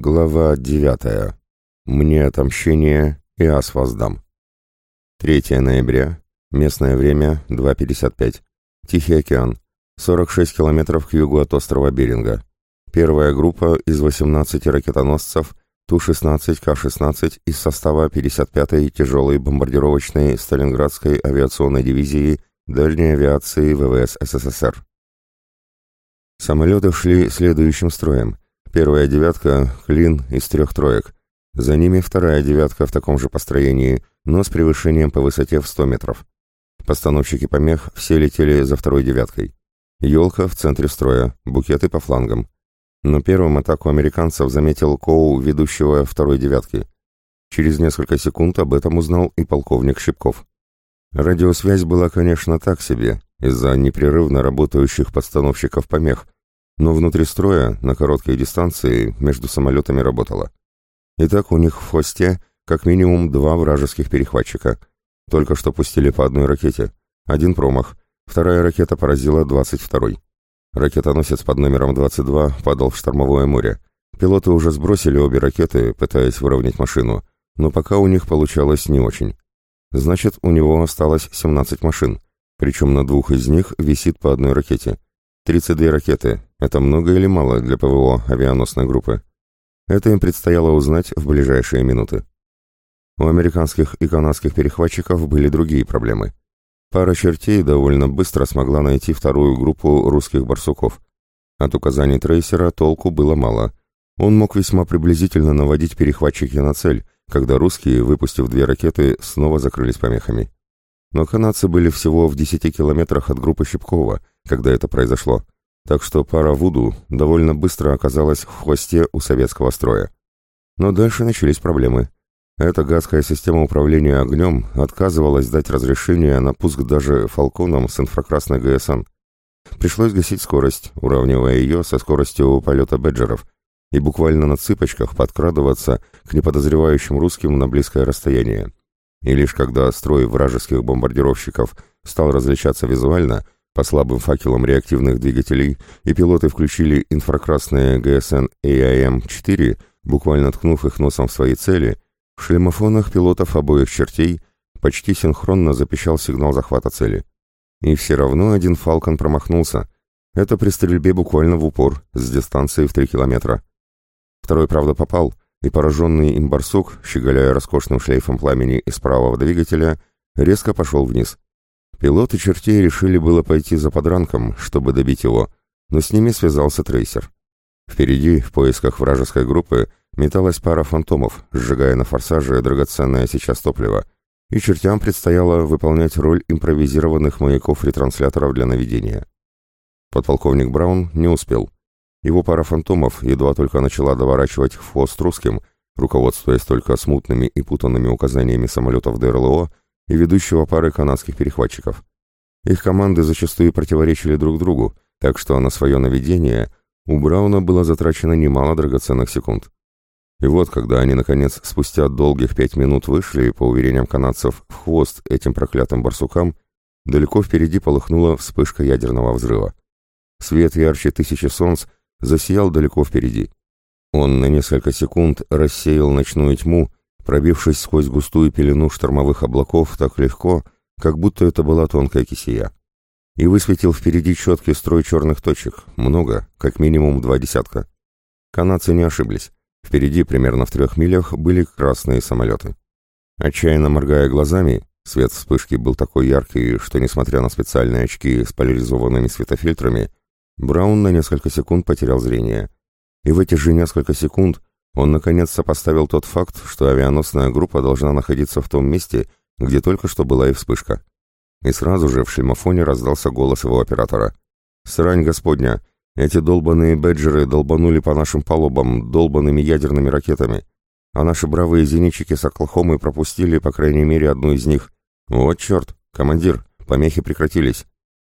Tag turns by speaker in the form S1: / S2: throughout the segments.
S1: Глава 9. Мне отомщение и ас воздам. 3 ноября. Местное время 2.55. Тихий океан. 46 километров к югу от острова Беринга. Первая группа из 18 ракетоносцев Ту-16 К-16 из состава 55-й тяжелой бомбардировочной Сталинградской авиационной дивизии дальней авиации ВВС СССР. Самолеты шли следующим строем – Первая девятка — клин из трех троек. За ними вторая девятка в таком же построении, но с превышением по высоте в 100 метров. Постановщики помех все летели за второй девяткой. Елка в центре строя, букеты по флангам. Но первым атаку американцев заметил Коу, ведущего второй девятки. Через несколько секунд об этом узнал и полковник Щипков. Радиосвязь была, конечно, так себе, из-за непрерывно работающих постановщиков помех — но внутри строя, на короткой дистанции, между самолетами работало. Итак, у них в хвосте как минимум два вражеских перехватчика. Только что пустили по одной ракете. Один промах. Вторая ракета поразила 22-й. Ракетоносец под номером 22 падал в штормовое море. Пилоты уже сбросили обе ракеты, пытаясь выровнять машину, но пока у них получалось не очень. Значит, у него осталось 17 машин, причем на двух из них висит по одной ракете. 32 ракеты. Это много или мало для ПВО авианосной группы? Это им предстояло узнать в ближайшие минуты. У американских и канадских перехватчиков были другие проблемы. Пара чертей довольно быстро смогла найти вторую группу русских барсуков. От указаний трейсера толку было мало. Он мог весьма приблизительно наводить перехватчики на цель, когда русские, выпустив две ракеты, снова закрылись помехами. Но канадцы были всего в 10 километрах от группы Щипкова, когда это произошло, так что пара Вуду довольно быстро оказалась в хвосте у советского строя. Но дальше начались проблемы. Эта гадская система управления огнем отказывалась дать разрешение на пуск даже «Фалконом» с инфракрасной ГСН. Пришлось гасить скорость, уравнивая ее со скоростью полета беджеров, и буквально на цыпочках подкрадываться к неподозревающим русским на близкое расстояние. И лишь когда строй вражеских бомбардировщиков стал различаться визуально, по слабым факелам реактивных двигателей, и пилоты включили инфракрасные ГСН AIM-4, буквально ткнув их носом в свои цели, в шлемофонах пилотов обоих чертей почти синхронно запищал сигнал захвата цели. И все равно один «Фалкон» промахнулся. Это при стрельбе буквально в упор, с дистанции в 3 километра. Второй, правда, попал — и пораженный им барсук, щеголяя роскошным шлейфом пламени из правого двигателя, резко пошел вниз. Пилоты чертей решили было пойти за подранком, чтобы добить его, но с ними связался трейсер. Впереди, в поисках вражеской группы, металась пара фантомов, сжигая на форсаже драгоценное сейчас топливо, и чертям предстояло выполнять роль импровизированных маяков-ретрансляторов для наведения. Подполковник Браун не успел. Его пара фантомов едва только начала доворачивать в хвост русским, руководствуясь только смутными и путанными указаниями самолетов ДРЛО и ведущего пары канадских перехватчиков. Их команды зачастую противоречили друг другу, так что на свое наведение у Брауна было затрачено немало драгоценных секунд. И вот, когда они, наконец, спустя долгих пять минут вышли, по уверениям канадцев, в хвост этим проклятым барсукам, далеко впереди полыхнула вспышка ядерного взрыва. Свет ярче тысячи солнц засиял далеко впереди. Он на несколько секунд рассеял ночную тьму, пробившись сквозь густую пелену штормовых облаков так легко, как будто это была тонкая кисия. И высветил впереди четкий строй черных точек, много, как минимум два десятка. Канадцы не ошиблись. Впереди, примерно в трех милях, были красные самолеты. Отчаянно моргая глазами, свет вспышки был такой яркий, что, несмотря на специальные очки с поляризованными светофильтрами, Браун на несколько секунд потерял зрение. И в эти же несколько секунд он наконец сопоставил тот факт, что авианосная группа должна находиться в том месте, где только что была и вспышка. И сразу же в шлемофоне раздался голос его оператора. «Срань господня! Эти долбаные беджеры долбанули по нашим палубам долбанными ядерными ракетами, а наши бравые зенитчики с Оклахомы пропустили, по крайней мере, одну из них. Вот черт! Командир, помехи прекратились!»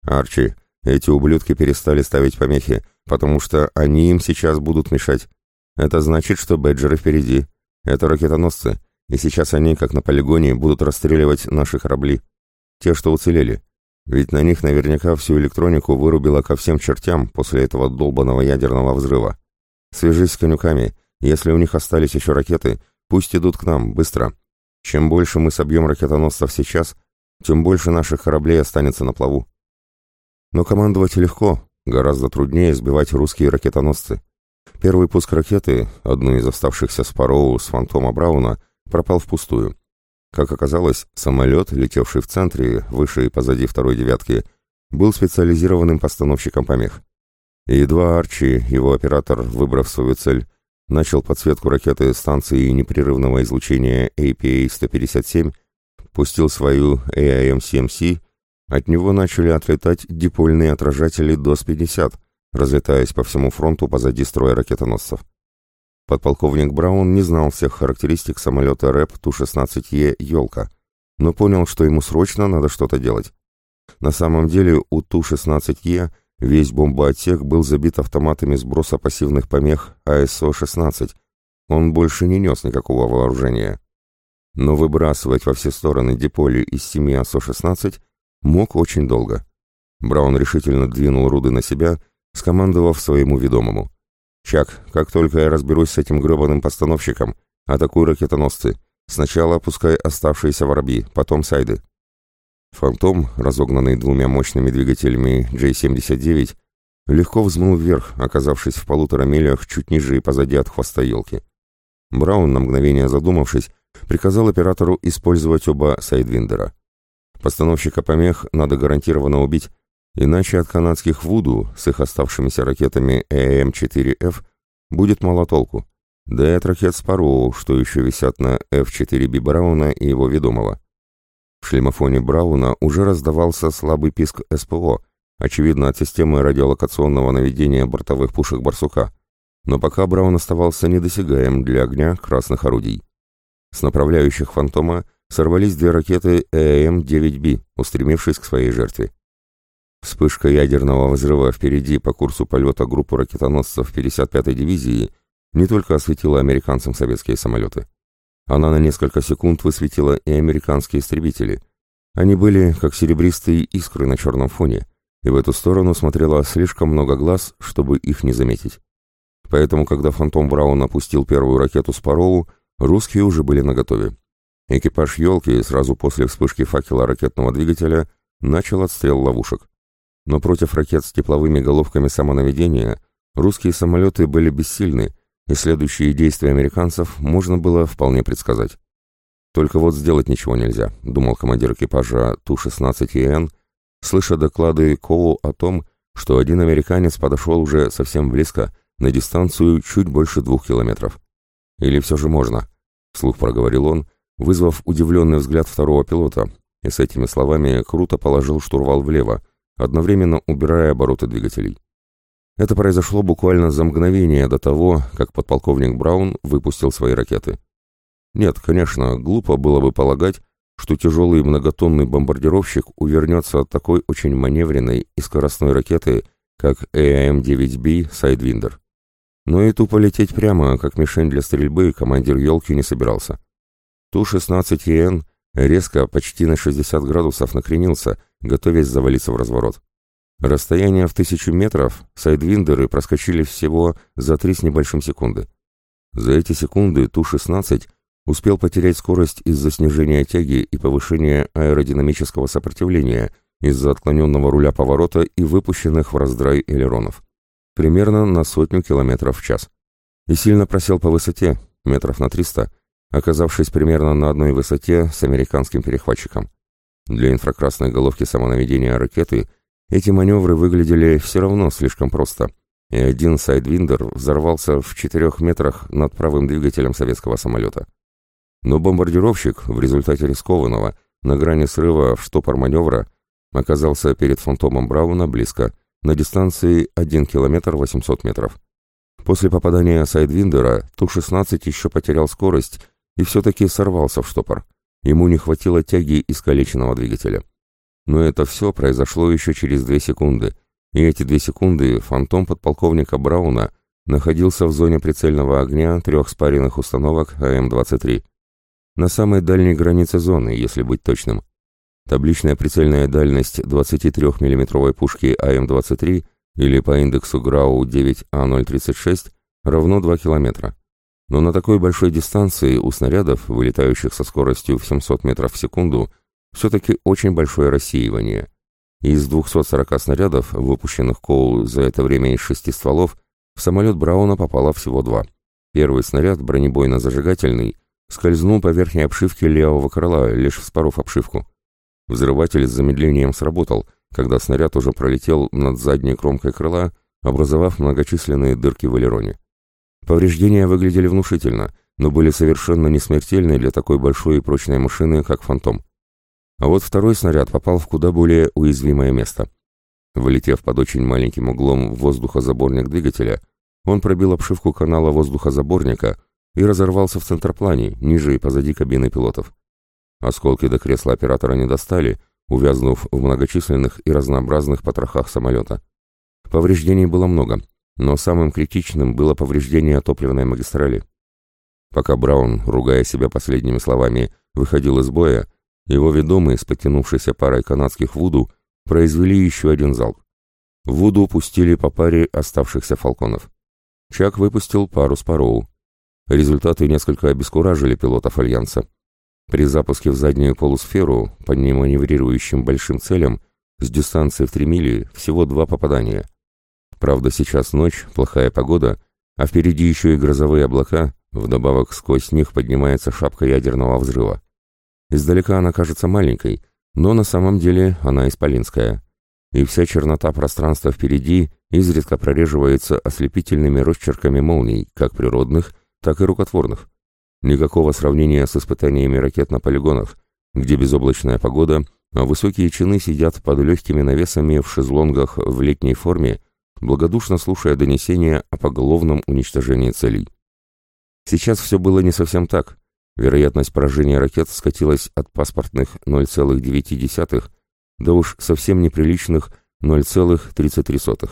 S1: «Арчи, эти ублюдки перестали ставить помехи, потому что они им сейчас будут мешать. Это значит, что бэджеры впереди. Это ракетоносцы, и сейчас они, как на полигоне, будут расстреливать наши корабли. Те, что уцелели. Ведь на них наверняка всю электронику вырубило ко всем чертям после этого долбанного ядерного взрыва. Свяжись с конюками Если у них остались еще ракеты, пусть идут к нам, быстро. Чем больше мы собьем ракетоносцев сейчас, тем больше наших кораблей останется на плаву. Но командовать легко, гораздо труднее сбивать русские ракетоносцы. Первый пуск ракеты, одной из оставшихся с Пароу с Фантома Брауна, пропал впустую. Как оказалось, самолет, летевший в центре, выше и позади второй девятки, был специализированным постановщиком помех. И едва Арчи, его оператор, выбрав свою цель, начал подсветку ракеты станции непрерывного излучения APA-157, пустил свою AIM-7C, от него начали отлетать дипольные отражатели ДОС-50, разлетаясь по всему фронту позади строя ракетоносцев. Подполковник Браун не знал всех характеристик самолета РЭП Ту-16Е «Елка», но понял, что ему срочно надо что-то делать. На самом деле у Ту-16Е весь бомбоотсек был забит автоматами сброса пассивных помех АСО-16. Он больше не нес никакого вооружения. Но выбрасывать во все стороны диполи из семи АСО-16 мог очень долго. Браун решительно двинул руды на себя, скомандовав своему ведомому. «Чак, как только я разберусь с этим гребаным постановщиком, атакуй ракетоносцы. Сначала опускай оставшиеся воробьи, потом сайды». «Фантом», разогнанный двумя мощными двигателями J-79, легко взмыл вверх, оказавшись в полутора милях чуть ниже и позади от хвоста елки. Браун, на мгновение задумавшись, приказал оператору использовать оба сайдвиндера. Постановщика помех надо гарантированно убить, Иначе от канадских «Вуду» с их оставшимися ракетами ЭМ-4Ф будет мало толку. Да и от ракет «Спароу», что еще висят на F-4B Брауна и его ведомого. В шлемофоне Брауна уже раздавался слабый писк СПО, очевидно от системы радиолокационного наведения бортовых пушек «Барсука». Но пока Браун оставался недосягаем для огня красных орудий. С направляющих «Фантома» сорвались две ракеты ЭМ-9Б, устремившись к своей жертве. Вспышка ядерного взрыва впереди по курсу полета группы ракетоносцев 55-й дивизии не только осветила американцам советские самолеты. Она на несколько секунд высветила и американские истребители. Они были как серебристые искры на черном фоне, и в эту сторону смотрело слишком много глаз, чтобы их не заметить. Поэтому, когда «Фантом Браун» опустил первую ракету с Пароу, русские уже были наготове. Экипаж «Елки» сразу после вспышки факела ракетного двигателя начал отстрел ловушек. Но против ракет с тепловыми головками самонаведения русские самолеты были бессильны, и следующие действия американцев можно было вполне предсказать. «Только вот сделать ничего нельзя», — думал командир экипажа Ту-16ЕН, слыша доклады Коу о том, что один американец подошел уже совсем близко, на дистанцию чуть больше двух километров. «Или все же можно», — вслух проговорил он, вызвав удивленный взгляд второго пилота, и с этими словами круто положил штурвал влево, одновременно убирая обороты двигателей. Это произошло буквально за мгновение до того, как подполковник Браун выпустил свои ракеты. Нет, конечно, глупо было бы полагать, что тяжелый многотонный бомбардировщик увернется от такой очень маневренной и скоростной ракеты, как АИМ-9Б Сайдвиндер. Но и тупо лететь прямо, как мишень для стрельбы, командир «Елки» не собирался. Ту-16ЕН резко, почти на 60 градусов накренился, готовясь завалиться в разворот. Расстояние в тысячу метров сайдвиндеры проскочили всего за три с небольшим секунды. За эти секунды Ту-16 успел потерять скорость из-за снижения тяги и повышения аэродинамического сопротивления из-за отклоненного руля поворота и выпущенных в раздрай элеронов. Примерно на сотню километров в час. И сильно просел по высоте, метров на 300, оказавшись примерно на одной высоте с американским перехватчиком. Для инфракрасной головки самонаведения ракеты эти маневры выглядели все равно слишком просто, и один сайдвиндер взорвался в четырех метрах над правым двигателем советского самолета. Но бомбардировщик в результате рискованного, на грани срыва в штопор маневра, оказался перед фантомом Брауна близко, на дистанции 1 километр 800 метров. После попадания сайдвиндера Ту-16 еще потерял скорость и все-таки сорвался в штопор. Ему не хватило тяги искалеченного двигателя. Но это все произошло еще через две секунды, и эти две секунды фантом подполковника Брауна находился в зоне прицельного огня трех спаренных установок АМ-23. На самой дальней границе зоны, если быть точным. Табличная прицельная дальность 23 миллиметровой пушки АМ-23 или по индексу ГРАУ 9А036 равно 2 километра. Но на такой большой дистанции у снарядов, вылетающих со скоростью в 700 метров в секунду, все-таки очень большое рассеивание. Из 240 снарядов, выпущенных Коул за это время из шести стволов, в самолет Брауна попало всего два. Первый снаряд, бронебойно-зажигательный, скользнул по верхней обшивке левого крыла, лишь вспоров обшивку. Взрыватель с замедлением сработал, когда снаряд уже пролетел над задней кромкой крыла, образовав многочисленные дырки в элероне. Повреждения выглядели внушительно, но были совершенно не смертельны для такой большой и прочной машины, как «Фантом». А вот второй снаряд попал в куда более уязвимое место. Вылетев под очень маленьким углом в воздухозаборник двигателя, он пробил обшивку канала воздухозаборника и разорвался в центрплане, ниже и позади кабины пилотов. Осколки до кресла оператора не достали, увязнув в многочисленных и разнообразных потрохах самолета. Повреждений было много, но самым критичным было повреждение топливной магистрали. Пока Браун, ругая себя последними словами, выходил из боя, его ведомые с подтянувшейся парой канадских Вуду произвели еще один залп. Вуду пустили по паре оставшихся фалконов. Чак выпустил пару Спароу. Результаты несколько обескуражили пилотов Альянса. При запуске в заднюю полусферу, по неманеврирующим большим целям, с дистанции в 3 мили всего два попадания. Правда, сейчас ночь, плохая погода, а впереди еще и грозовые облака, вдобавок сквозь них поднимается шапка ядерного взрыва. Издалека она кажется маленькой, но на самом деле она исполинская. И вся чернота пространства впереди изредка прореживается ослепительными росчерками молний, как природных, так и рукотворных. Никакого сравнения с испытаниями ракет на полигонах, где безоблачная погода, а высокие чины сидят под легкими навесами в шезлонгах в летней форме, благодушно слушая донесения о поголовном уничтожении целей. Сейчас все было не совсем так. Вероятность поражения ракет скатилась от паспортных 0,9 до уж совсем неприличных 0,33.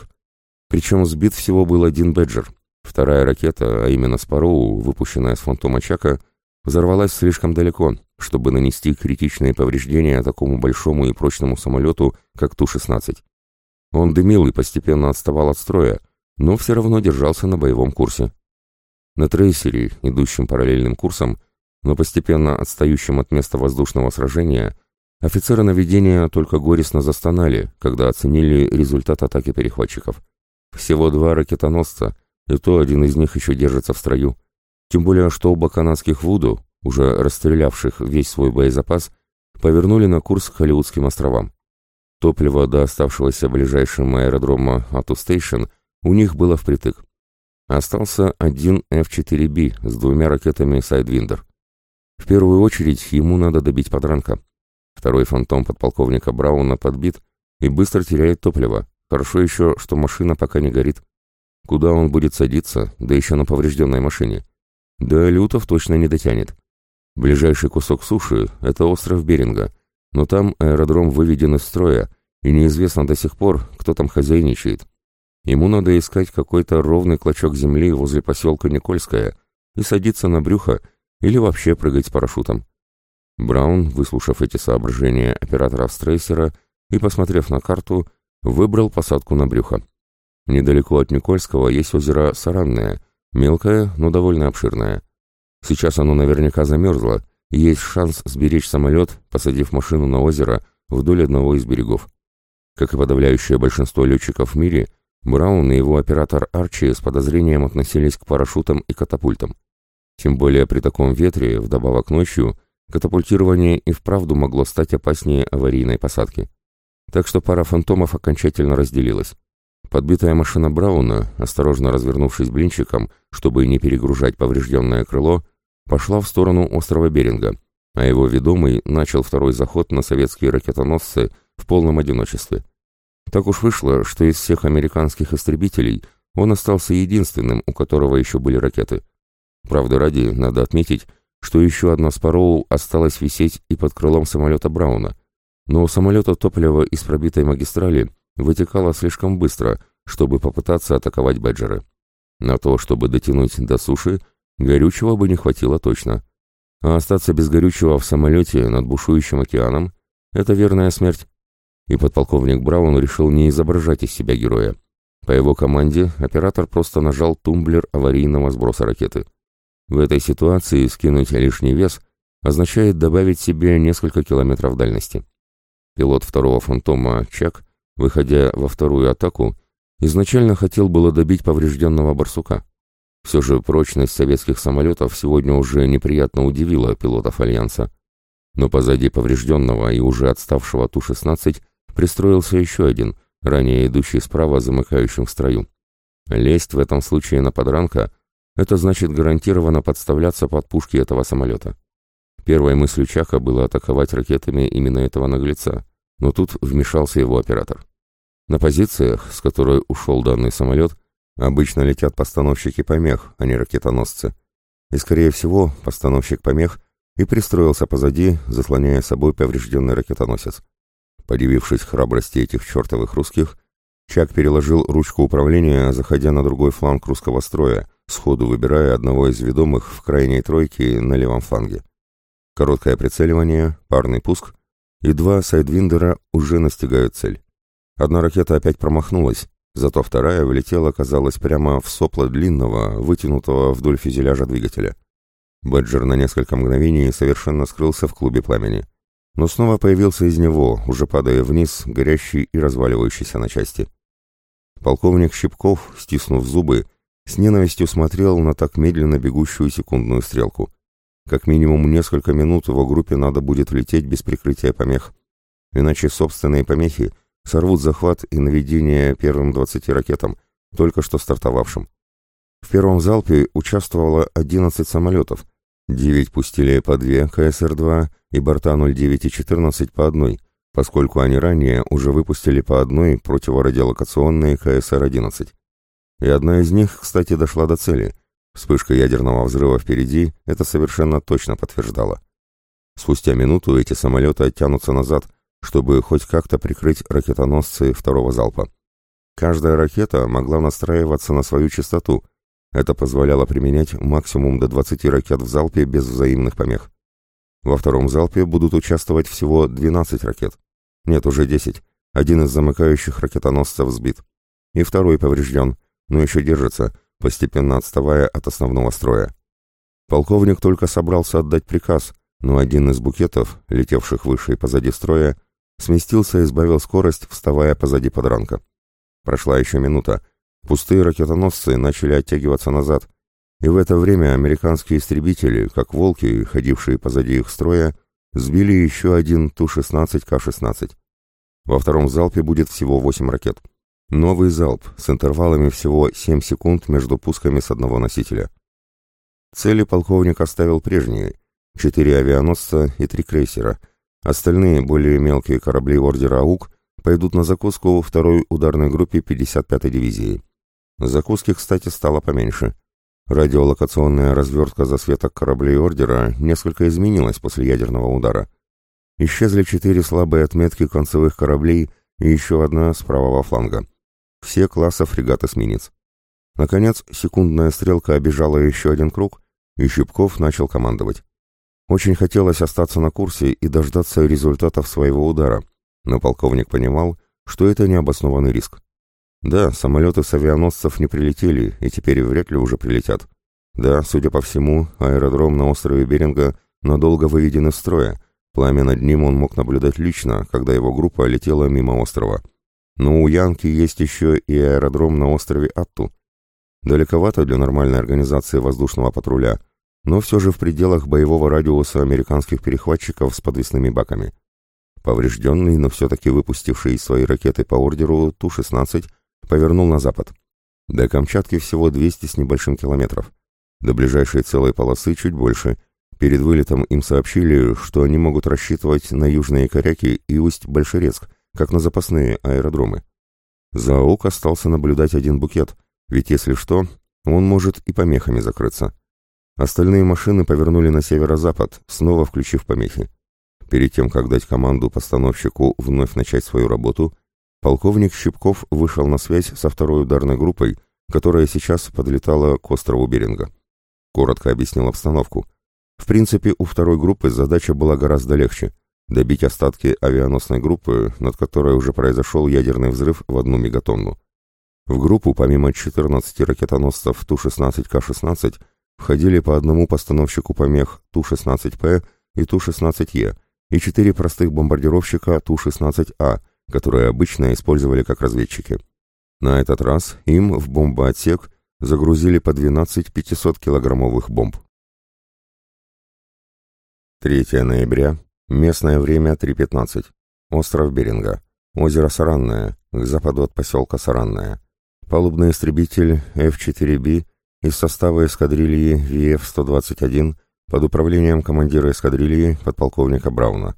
S1: Причем сбит всего был один «Бэджер», Вторая ракета, а именно «Спароу», выпущенная с фантома Чака, взорвалась слишком далеко, чтобы нанести критичные повреждения такому большому и прочному самолету, как Ту-16. Он дымил и постепенно отставал от строя, но все равно держался на боевом курсе. На трейсере, идущем параллельным курсом, но постепенно отстающим от места воздушного сражения, офицеры наведения только горестно застонали, когда оценили результат атаки перехватчиков. Всего два ракетоносца, и то один из них еще держится в строю. Тем более, что оба канадских Вуду, уже расстрелявших весь свой боезапас, повернули на курс к Холливудским островам. Топливо до оставшегося ближайшим аэродрома Ату Стейшн у них было впритык. Остался один F-4B с двумя ракетами Сайдвиндер. В первую очередь ему надо добить подранка. Второй фантом подполковника Брауна подбит и быстро теряет топливо. Хорошо еще, что машина пока не горит. Куда он будет садиться, да еще на поврежденной машине? Да Лютов точно не дотянет. Ближайший кусок суши — это остров Беринга, но там аэродром выведен из строя, и неизвестно до сих пор, кто там хозяйничает. Ему надо искать какой-то ровный клочок земли возле поселка Никольская и садиться на брюхо или вообще прыгать с парашютом. Браун, выслушав эти соображения оператора Стрейсера и посмотрев на карту, выбрал посадку на брюхо. Недалеко от Никольского есть озеро Саранное, мелкое, но довольно обширное. Сейчас оно наверняка замерзло, есть шанс сберечь самолет, посадив машину на озеро вдоль одного из берегов. Как и подавляющее большинство летчиков в мире, Браун и его оператор Арчи с подозрением относились к парашютам и катапультам. Тем более при таком ветре, вдобавок ночью, катапультирование и вправду могло стать опаснее аварийной посадки. Так что пара фантомов окончательно разделилась. Подбитая машина Брауна, осторожно развернувшись блинчиком, чтобы не перегружать поврежденное крыло, пошла в сторону острова Беринга, а его ведомый начал второй заход на советские ракетоносцы в полном одиночестве. Так уж вышло, что из всех американских истребителей он остался единственным, у которого еще были ракеты. Правда ради, надо отметить, что еще одна Спароу осталась висеть и под крылом самолета Брауна, но у самолета топливо из пробитой магистрали вытекала слишком быстро, чтобы попытаться атаковать Бэджеры. На то, чтобы дотянуть до суши, горючего бы не хватило точно. А остаться без горючего в самолете над бушующим океаном — это верная смерть. И подполковник Браун решил не изображать из себя героя. По его команде оператор просто нажал тумблер аварийного сброса ракеты. В этой ситуации скинуть лишний вес означает добавить себе несколько километров дальности. Пилот второго фантома Чак, выходя во вторую атаку, изначально хотел было добить поврежденного барсука. Все же прочность советских самолетов сегодня уже неприятно удивила пилотов Альянса. Но позади поврежденного и уже отставшего Ту-16 пристроился еще один, ранее идущий справа замыкающим в строю. Лезть в этом случае на подранка — это значит гарантированно подставляться под пушки этого самолета. Первой мыслью Чака было атаковать ракетами именно этого наглеца, но тут вмешался его оператор. На позициях, с которой ушел данный самолет, обычно летят постановщики помех, а не ракетоносцы. И, скорее всего, постановщик помех и пристроился позади, заслоняя собой поврежденный ракетоносец. Подивившись храбрости этих чертовых русских, Чак переложил ручку управления, заходя на другой фланг русского строя, сходу выбирая одного из ведомых в крайней тройке на левом фланге. Короткое прицеливание, парный пуск, и два сайдвиндера уже настигают цель. Одна ракета опять промахнулась, зато вторая влетела, казалось, прямо в сопло длинного, вытянутого вдоль фюзеляжа двигателя. Бэджер на несколько мгновений совершенно скрылся в клубе пламени но снова появился из него, уже падая вниз, горящий и разваливающийся на части. Полковник Щипков, стиснув зубы, с ненавистью смотрел на так медленно бегущую секундную стрелку. Как минимум несколько минут его группе надо будет лететь без прикрытия помех. Иначе собственные помехи сорвут захват и наведение первым 20 ракетам, только что стартовавшим. В первом залпе участвовало 11 самолетов, 9 пустили по 2 КСР-2 и борта 09 и 14 по одной, поскольку они ранее уже выпустили по одной противорадиолокационные КСР-11. И одна из них, кстати, дошла до цели. Вспышка ядерного взрыва впереди это совершенно точно подтверждала. Спустя минуту эти самолеты оттянутся назад, чтобы хоть как-то прикрыть ракетоносцы второго залпа. Каждая ракета могла настраиваться на свою частоту. Это позволяло применять максимум до 20 ракет в залпе без взаимных помех. Во втором залпе будут участвовать всего 12 ракет. Нет, уже 10. Один из замыкающих ракетоносцев сбит. И второй поврежден, но еще держится, постепенно отставая от основного строя. Полковник только собрался отдать приказ, но один из букетов, летевших выше и позади строя, сместился и сбавил скорость, вставая позади подранка. Прошла еще минута. Пустые ракетоносцы начали оттягиваться назад, и в это время американские истребители, как волки, ходившие позади их строя, сбили еще один Ту-16К-16. Во втором залпе будет всего 8 ракет. Новый залп с интервалами всего 7 секунд между пусками с одного носителя. Цели полковник оставил прежние – 4 авианосца и 3 крейсера. Остальные, более мелкие корабли ордера АУК, пойдут на закуску второй ударной группе 55-й дивизии. Закуски, кстати, стало поменьше – Радиолокационная развертка засветок кораблей Ордера несколько изменилась после ядерного удара. Исчезли четыре слабые отметки концевых кораблей и еще одна с правого фланга. Все класса фрегат-эсминец. Наконец, секундная стрелка обижала еще один круг, и Щипков начал командовать. Очень хотелось остаться на курсе и дождаться результатов своего удара, но полковник понимал, что это необоснованный риск. Да, самолеты с авианосцев не прилетели и теперь вряд ли уже прилетят. Да, судя по всему, аэродром на острове Беринга надолго выведен из строя. Пламя над ним он мог наблюдать лично, когда его группа летела мимо острова. Но у Янки есть еще и аэродром на острове Атту. Далековато для нормальной организации воздушного патруля, но все же в пределах боевого радиуса американских перехватчиков с подвесными баками. Поврежденный, но все-таки выпустивший свои ракеты по ордеру Ту-16 повернул на запад. До Камчатки всего 200 с небольшим километров. До ближайшей целой полосы чуть больше. Перед вылетом им сообщили, что они могут рассчитывать на южные Коряки и Усть-Большерецк, как на запасные аэродромы. Заук остался наблюдать один букет, ведь если что, он может и помехами закрыться. Остальные машины повернули на северо-запад, снова включив помехи. Перед тем, как дать команду постановщику вновь начать свою работу, Полковник Щипков вышел на связь со второй ударной группой, которая сейчас подлетала к острову Беринга. Коротко объяснил обстановку. В принципе, у второй группы задача была гораздо легче – добить остатки авианосной группы, над которой уже произошел ядерный взрыв в одну мегатонну. В группу, помимо 14 ракетоносцев Ту-16К-16, входили по одному постановщику помех Ту-16П и Ту-16Е и четыре простых бомбардировщика Ту-16А, которые обычно использовали как разведчики. На этот раз им в бомбоотсек загрузили по 12 500-килограммовых бомб. 3 ноября, местное время 3.15, остров Беринга, озеро Саранное, к западу от поселка Саранное. Палубный истребитель F-4B из состава эскадрильи VF-121 под управлением командира эскадрильи подполковника Брауна.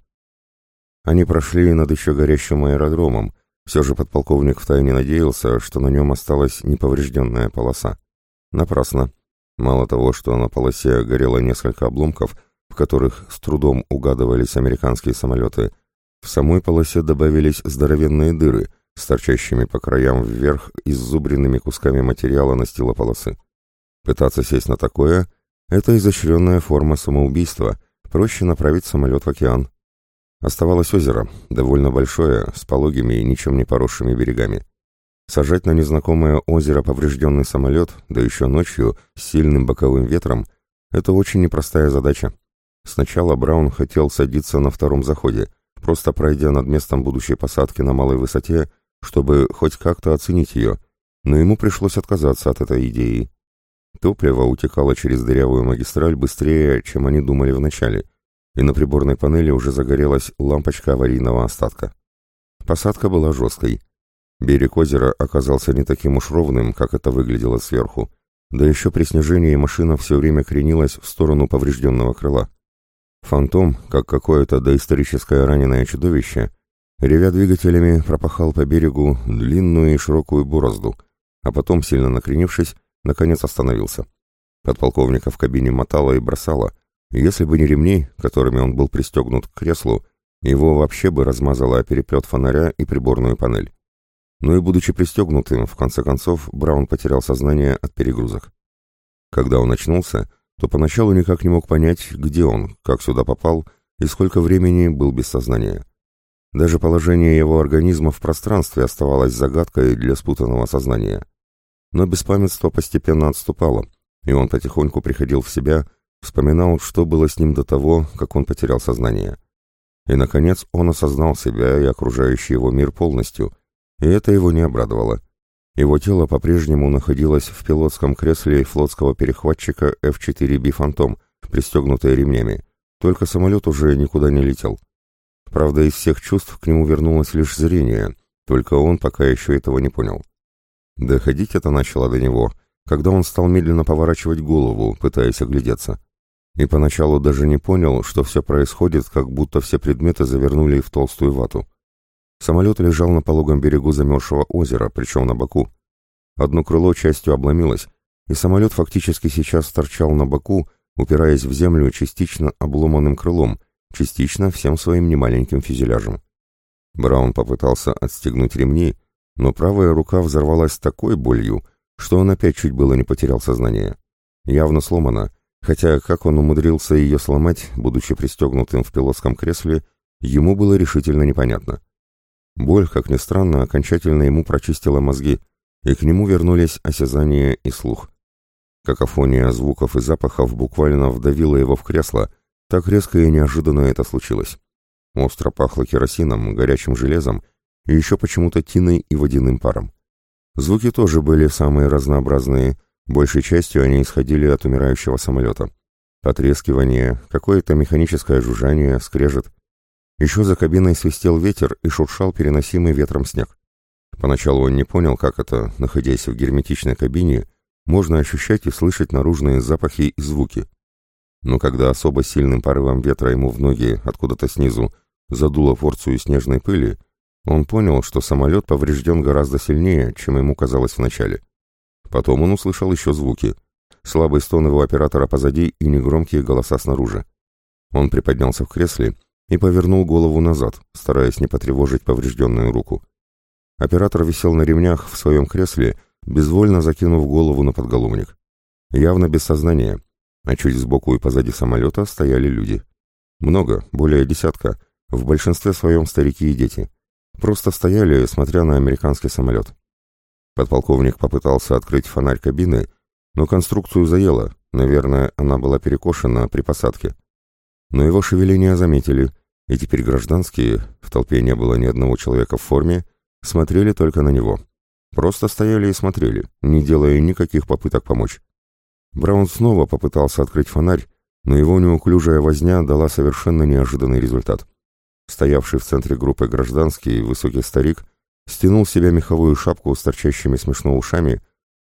S1: Они прошли над еще горящим аэродромом, все же подполковник втайне надеялся, что на нем осталась неповрежденная полоса. Напрасно. Мало того, что на полосе горело несколько обломков, в которых с трудом угадывались американские самолеты, в самой полосе добавились здоровенные дыры с торчащими по краям вверх иззубренными кусками материала настила полосы. Пытаться сесть на такое — это изощренная форма самоубийства, проще направить самолет в океан. Оставалось озеро, довольно большое, с пологими и ничем не поросшими берегами. Сажать на незнакомое озеро поврежденный самолет, да еще ночью, с сильным боковым ветром, это очень непростая задача. Сначала Браун хотел садиться на втором заходе, просто пройдя над местом будущей посадки на малой высоте, чтобы хоть как-то оценить ее, но ему пришлось отказаться от этой идеи. Топливо утекало через дырявую магистраль быстрее, чем они думали вначале, и на приборной панели уже загорелась лампочка аварийного остатка. Посадка была жесткой. Берег озера оказался не таким уж ровным, как это выглядело сверху, да еще при снижении машина все время кренилась в сторону поврежденного крыла. Фантом, как какое-то доисторическое раненое чудовище, ревя двигателями, пропахал по берегу длинную и широкую борозду, а потом, сильно накренившись, наконец остановился. Подполковника в кабине мотало и бросало, если бы не ремни, которыми он был пристегнут к креслу, его вообще бы размазало переплет фонаря и приборную панель. Но и будучи пристегнутым, в конце концов, Браун потерял сознание от перегрузок. Когда он очнулся, то поначалу никак не мог понять, где он, как сюда попал и сколько времени был без сознания. Даже положение его организма в пространстве оставалось загадкой для спутанного сознания. Но беспамятство постепенно отступало, и он потихоньку приходил в себя, вспоминал, что было с ним до того, как он потерял сознание. И, наконец, он осознал себя и окружающий его мир полностью, и это его не обрадовало. Его тело по-прежнему находилось в пилотском кресле флотского перехватчика F-4B «Фантом», пристегнутое ремнями, только самолет уже никуда не летел. Правда, из всех чувств к нему вернулось лишь зрение, только он пока еще этого не понял. Доходить это начало до него, когда он стал медленно поворачивать голову, пытаясь оглядеться. И поначалу даже не понял, что все происходит, как будто все предметы завернули в толстую вату. Самолет лежал на пологом берегу замерзшего озера, причем на боку. Одно крыло частью обломилось, и самолет фактически сейчас торчал на боку, упираясь в землю частично обломанным крылом, частично всем своим немаленьким фюзеляжем. Браун попытался отстегнуть ремни, но правая рука взорвалась такой болью, что он опять чуть было не потерял сознание. Явно сломана, хотя как он умудрился ее сломать, будучи пристегнутым в пилотском кресле, ему было решительно непонятно. Боль, как ни странно, окончательно ему прочистила мозги, и к нему вернулись осязание и слух. Какофония звуков и запахов буквально вдавила его в кресло, так резко и неожиданно это случилось. Остро пахло керосином, горячим железом и еще почему-то тиной и водяным паром. Звуки тоже были самые разнообразные, большей частью они исходили от умирающего самолета. Потрескивание, какое-то механическое жужжание, скрежет. Еще за кабиной свистел ветер и шуршал переносимый ветром снег. Поначалу он не понял, как это, находясь в герметичной кабине, можно ощущать и слышать наружные запахи и звуки. Но когда особо сильным порывом ветра ему в ноги откуда-то снизу задуло порцию снежной пыли, он понял, что самолет поврежден гораздо сильнее, чем ему казалось вначале. Потом он услышал еще звуки. Слабый стон его оператора позади и негромкие голоса снаружи. Он приподнялся в кресле и повернул голову назад, стараясь не потревожить поврежденную руку. Оператор висел на ремнях в своем кресле, безвольно закинув голову на подголовник. Явно без сознания, а чуть сбоку и позади самолета стояли люди. Много, более десятка, в большинстве своем старики и дети. Просто стояли, смотря на американский самолет. Подполковник попытался открыть фонарь кабины, но конструкцию заело, наверное, она была перекошена при посадке. Но его шевеления заметили, и теперь гражданские, в толпе не было ни одного человека в форме, смотрели только на него. Просто стояли и смотрели, не делая никаких попыток помочь. Браун снова попытался открыть фонарь, но его неуклюжая возня дала совершенно неожиданный результат. Стоявший в центре группы гражданский высокий старик стянул с себя меховую шапку с торчащими смешно ушами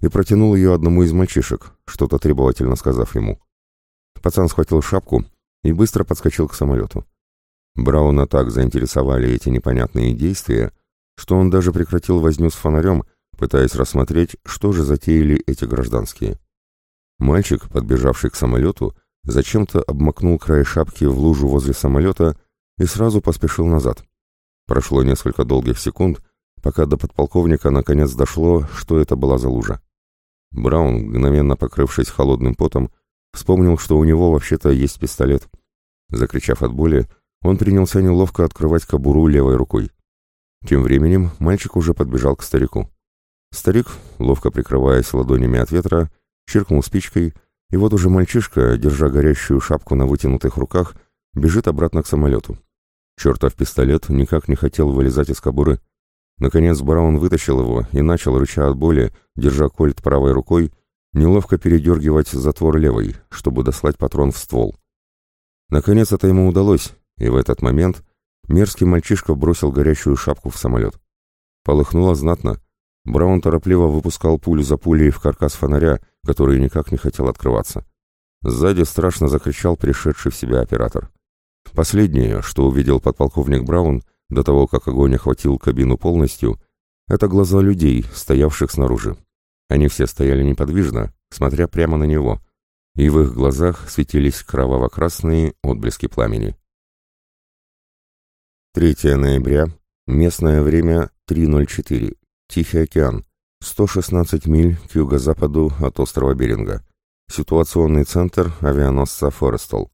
S1: и протянул ее одному из мальчишек, что-то требовательно сказав ему. Пацан схватил шапку и быстро подскочил к самолету. Брауна так заинтересовали эти непонятные действия, что он даже прекратил возню с фонарем, пытаясь рассмотреть, что же затеяли эти гражданские. Мальчик, подбежавший к самолету, зачем-то обмакнул край шапки в лужу возле самолета и сразу поспешил назад. Прошло несколько долгих секунд, пока до подполковника наконец дошло, что это была за лужа. Браун, мгновенно покрывшись холодным потом, вспомнил, что у него вообще-то есть пистолет. Закричав от боли, он принялся неловко открывать кобуру левой рукой. Тем временем мальчик уже подбежал к старику. Старик, ловко прикрываясь ладонями от ветра, чиркнул спичкой, и вот уже мальчишка, держа горящую шапку на вытянутых руках, бежит обратно к самолету. Чертов пистолет никак не хотел вылезать из кобуры. Наконец Браун вытащил его и начал, рыча от боли, держа кольт правой рукой, неловко передергивать затвор левой, чтобы дослать патрон в ствол. Наконец это ему удалось, и в этот момент мерзкий мальчишка бросил горящую шапку в самолет. Полыхнуло знатно. Браун торопливо выпускал пулю за пулей в каркас фонаря, который никак не хотел открываться. Сзади страшно закричал пришедший в себя оператор. Последнее, что увидел подполковник Браун, до того, как огонь охватил кабину полностью, это глаза людей, стоявших снаружи. Они все стояли неподвижно, смотря прямо на него, и в их глазах светились кроваво-красные отблески пламени. 3 ноября, местное время 3.04, Тихий океан, 116 миль к юго-западу от острова Беринга. Ситуационный центр авианосца «Форестол».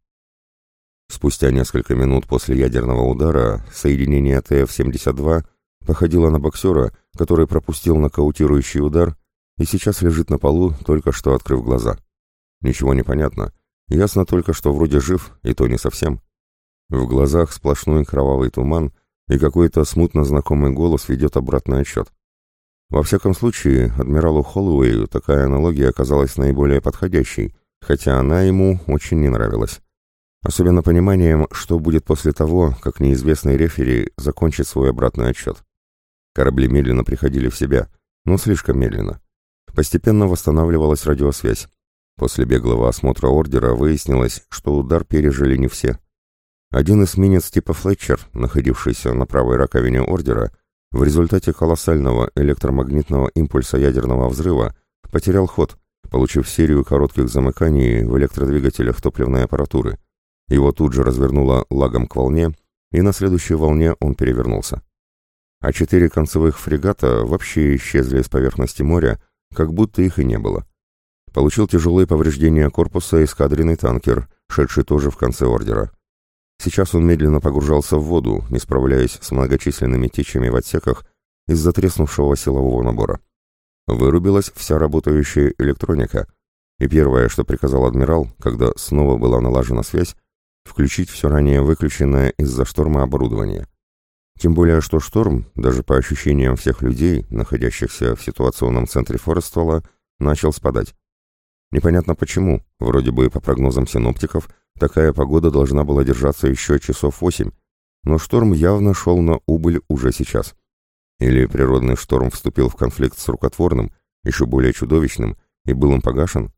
S1: Спустя несколько минут после ядерного удара соединение ТФ-72 походило на боксера, который пропустил нокаутирующий удар и сейчас лежит на полу, только что открыв глаза. Ничего не понятно. Ясно только, что вроде жив, и то не совсем. В глазах сплошной кровавый туман, и какой-то смутно знакомый голос ведет обратный отсчет. Во всяком случае, адмиралу Холлоуэю такая аналогия оказалась наиболее подходящей, хотя она ему очень не нравилась. Особенно пониманием, что будет после того, как неизвестный рефери закончит свой обратный отсчет. Корабли медленно приходили в себя, но слишком медленно. Постепенно восстанавливалась радиосвязь. После беглого осмотра ордера выяснилось, что удар пережили не все. Один эсминец типа «Флетчер», находившийся на правой раковине ордера, в результате колоссального электромагнитного импульса ядерного взрыва потерял ход, получив серию коротких замыканий в электродвигателях топливной аппаратуры – его тут же развернуло лагом к волне, и на следующей волне он перевернулся. А четыре концевых фрегата вообще исчезли с поверхности моря, как будто их и не было. Получил тяжелые повреждения корпуса эскадренный танкер, шедший тоже в конце ордера. Сейчас он медленно погружался в воду, не справляясь с многочисленными течами в отсеках из-за треснувшего силового набора. Вырубилась вся работающая электроника, и первое, что приказал адмирал, когда снова была налажена связь, включить все ранее выключенное из-за шторма оборудование. Тем более, что шторм, даже по ощущениям всех людей, находящихся в ситуационном центре Форествола, начал спадать. Непонятно почему, вроде бы по прогнозам синоптиков, такая погода должна была держаться еще часов восемь, но шторм явно шел на убыль уже сейчас. Или природный шторм вступил в конфликт с рукотворным, еще более чудовищным, и был им погашен?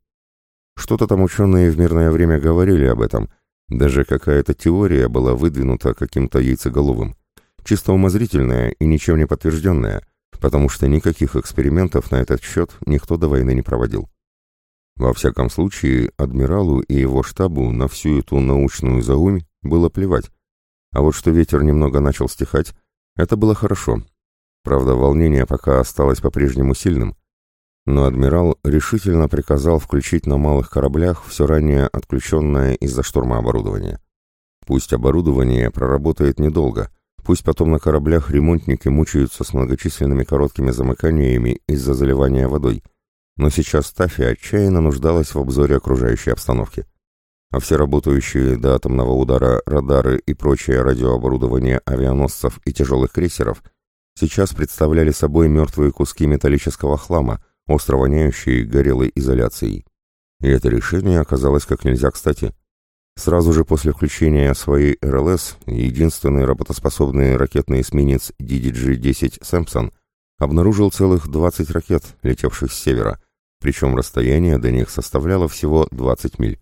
S1: Что-то там ученые в мирное время говорили об этом, даже какая-то теория была выдвинута каким-то яйцеголовым, чисто умозрительная и ничем не подтвержденная, потому что никаких экспериментов на этот счет никто до войны не проводил. Во всяком случае, адмиралу и его штабу на всю эту научную заумь было плевать. А вот что ветер немного начал стихать, это было хорошо. Правда, волнение пока осталось по-прежнему сильным, но адмирал решительно приказал включить на малых кораблях все ранее отключенное из-за шторма оборудование. Пусть оборудование проработает недолго, пусть потом на кораблях ремонтники мучаются с многочисленными короткими замыканиями из-за заливания водой, но сейчас Тафи отчаянно нуждалась в обзоре окружающей обстановки. А все работающие до атомного удара радары и прочее радиооборудование авианосцев и тяжелых крейсеров сейчас представляли собой мертвые куски металлического хлама, остро воняющие горелой изоляцией. И это решение оказалось как нельзя кстати. Сразу же после включения своей РЛС единственный работоспособный ракетный эсминец DDG-10 «Сэмпсон» обнаружил целых 20 ракет, летевших с севера, причем расстояние до них составляло всего 20 миль.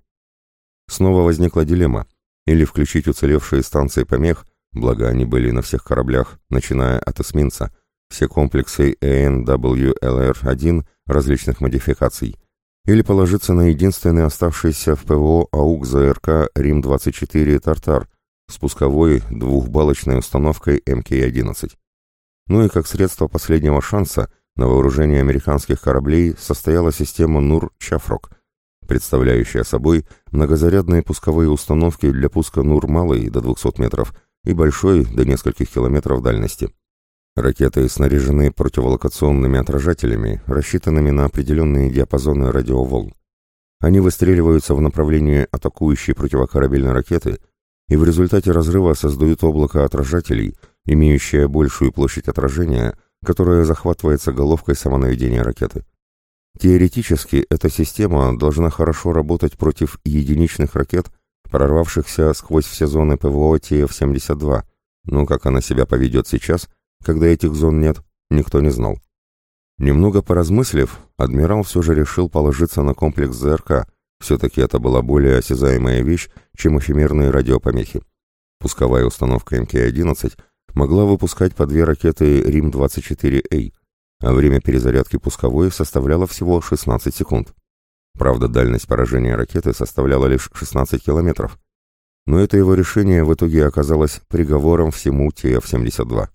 S1: Снова возникла дилемма. Или включить уцелевшие станции помех, благо они были на всех кораблях, начиная от эсминца, все комплексы ANWLR-1 различных модификаций – или положиться на единственный оставшийся в ПВО АУК ЗРК Рим-24 «Тартар» с пусковой двухбалочной установкой МК-11. Ну и как средство последнего шанса на вооружение американских кораблей состояла система НУР-Чафрок, представляющая собой многозарядные пусковые установки для пуска НУР малой до 200 метров и большой до нескольких километров дальности. Ракеты снаряжены противолокационными отражателями, рассчитанными на определенные диапазоны радиоволн. Они выстреливаются в направлении атакующей противокорабельной ракеты и в результате разрыва создают облако отражателей, имеющее большую площадь отражения, которая захватывается головкой самонаведения ракеты. Теоретически эта система должна хорошо работать против единичных ракет, прорвавшихся сквозь все зоны ПВО ТФ-72, но как она себя поведет сейчас – когда этих зон нет, никто не знал. Немного поразмыслив, адмирал все же решил положиться на комплекс ЗРК, все-таки это была более осязаемая вещь, чем эфемерные радиопомехи. Пусковая установка МК-11 могла выпускать по две ракеты Рим-24А, а время перезарядки пусковой составляло всего 16 секунд. Правда, дальность поражения ракеты составляла лишь 16 километров. Но это его решение в итоге оказалось приговором всему ТФ-72.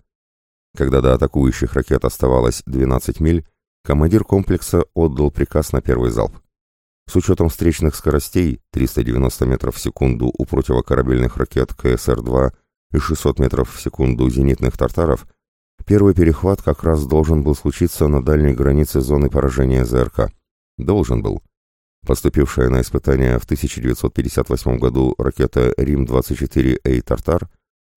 S1: Когда до атакующих ракет оставалось 12 миль, командир комплекса отдал приказ на первый залп. С учетом встречных скоростей 390 метров в секунду у противокорабельных ракет КСР-2 и 600 метров в секунду зенитных «Тартаров», первый перехват как раз должен был случиться на дальней границе зоны поражения ЗРК. Должен был. Поступившая на испытание в 1958 году ракета Рим-24А «Тартар»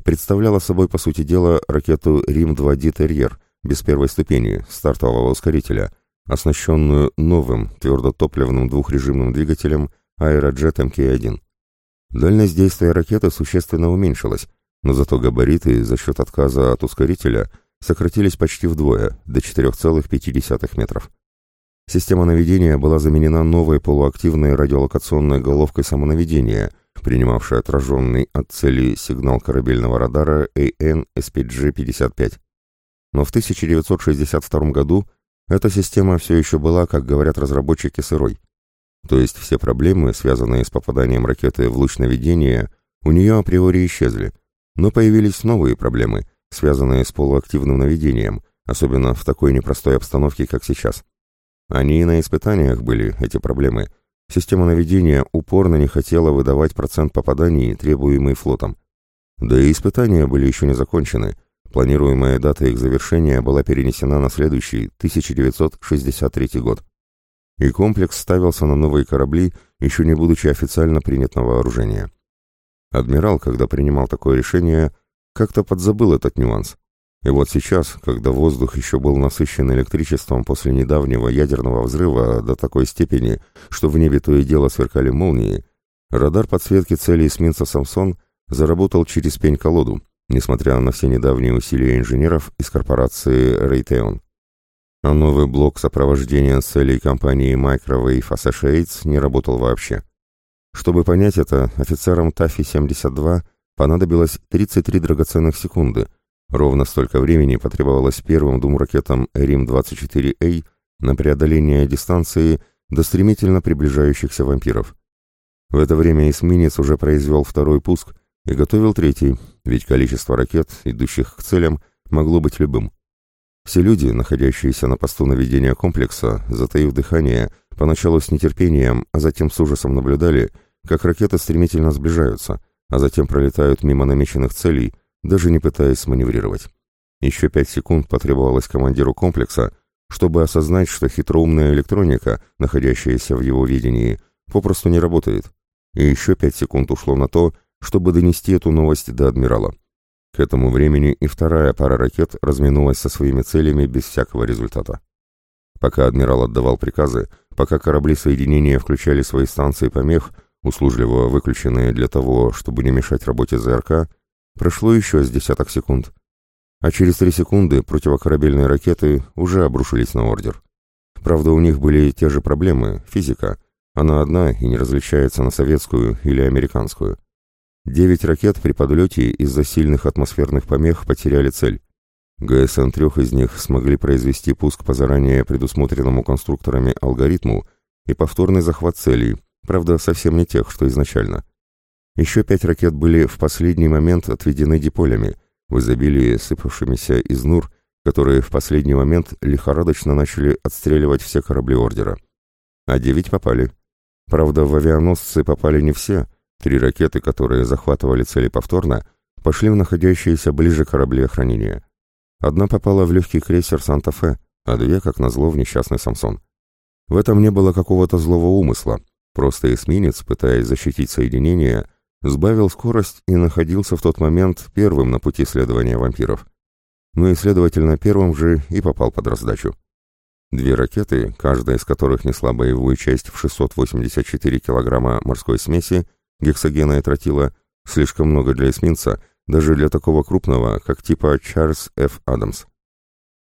S1: представляла собой, по сути дела, ракету Рим-2D «Терьер» без первой ступени, стартового ускорителя, оснащенную новым твердотопливным двухрежимным двигателем Aerojet MK-1. Дальность действия ракеты существенно уменьшилась, но зато габариты за счет отказа от ускорителя сократились почти вдвое, до 4,5 метров. Система наведения была заменена новой полуактивной радиолокационной головкой самонаведения – принимавший отраженный от цели сигнал корабельного радара AN-SPG-55. Но в 1962 году эта система все еще была, как говорят разработчики, сырой. То есть все проблемы, связанные с попаданием ракеты в луч наведения, у нее априори исчезли. Но появились новые проблемы, связанные с полуактивным наведением, особенно в такой непростой обстановке, как сейчас. Они и на испытаниях были, эти проблемы – Система наведения упорно не хотела выдавать процент попаданий, требуемый флотом. Да и испытания были еще не закончены. Планируемая дата их завершения была перенесена на следующий, 1963 год. И комплекс ставился на новые корабли, еще не будучи официально принят на вооружение. Адмирал, когда принимал такое решение, как-то подзабыл этот нюанс. И вот сейчас, когда воздух еще был насыщен электричеством после недавнего ядерного взрыва до такой степени, что в небе то и дело сверкали молнии, радар подсветки цели эсминца «Самсон» заработал через пень-колоду, несмотря на все недавние усилия инженеров из корпорации Raytheon. А новый блок сопровождения целей компании Microwave Associates не работал вообще. Чтобы понять это, офицерам ТАФИ-72 понадобилось 33 драгоценных секунды – Ровно столько времени потребовалось первым двум ракетам Рим-24А на преодоление дистанции до стремительно приближающихся вампиров. В это время эсминец уже произвел второй пуск и готовил третий, ведь количество ракет, идущих к целям, могло быть любым. Все люди, находящиеся на посту наведения комплекса, затаив дыхание, поначалу с нетерпением, а затем с ужасом наблюдали, как ракеты стремительно сближаются, а затем пролетают мимо намеченных целей – даже не пытаясь маневрировать. Еще пять секунд потребовалось командиру комплекса, чтобы осознать, что хитроумная электроника, находящаяся в его видении, попросту не работает. И еще пять секунд ушло на то, чтобы донести эту новость до адмирала. К этому времени и вторая пара ракет разминулась со своими целями без всякого результата. Пока адмирал отдавал приказы, пока корабли соединения включали свои станции помех, услужливо выключенные для того, чтобы не мешать работе ЗРК, прошло еще с десяток секунд. А через три секунды противокорабельные ракеты уже обрушились на ордер. Правда, у них были те же проблемы, физика. Она одна и не различается на советскую или американскую. Девять ракет при подлете из-за сильных атмосферных помех потеряли цель. ГСН трех из них смогли произвести пуск по заранее предусмотренному конструкторами алгоритму и повторный захват целей, правда, совсем не тех, что изначально. Еще пять ракет были в последний момент отведены диполями, в изобилии сыпавшимися из НУР, которые в последний момент лихорадочно начали отстреливать все корабли Ордера. А девять попали. Правда, в авианосцы попали не все, Три ракеты, которые захватывали цели повторно, пошли в находящиеся ближе корабли охранения. Одна попала в легкий крейсер «Санта-Фе», а две, как назло, в несчастный «Самсон». В этом не было какого-то злого умысла, просто эсминец, пытаясь защитить соединение, сбавил скорость и находился в тот момент первым на пути следования вампиров. Ну и, следовательно, первым же и попал под раздачу. Две ракеты, каждая из которых несла боевую часть в 684 килограмма морской смеси, Гексогена и тротила слишком много для эсминца, даже для такого крупного, как типа Чарльз Ф. Адамс.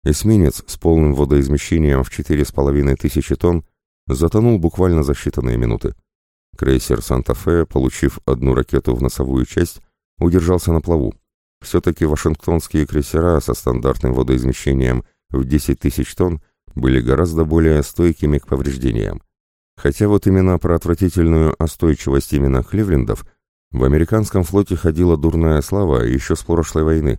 S1: Эсминец с полным водоизмещением в 4,5 тысячи тонн затонул буквально за считанные минуты. Крейсер «Санта-Фе», получив одну ракету в носовую часть, удержался на плаву. Все-таки вашингтонские крейсера со стандартным водоизмещением в 10 тысяч тонн были гораздо более стойкими к повреждениям. Хотя вот именно про отвратительную остойчивость именно Кливлендов в американском флоте ходила дурная слава еще с прошлой войны.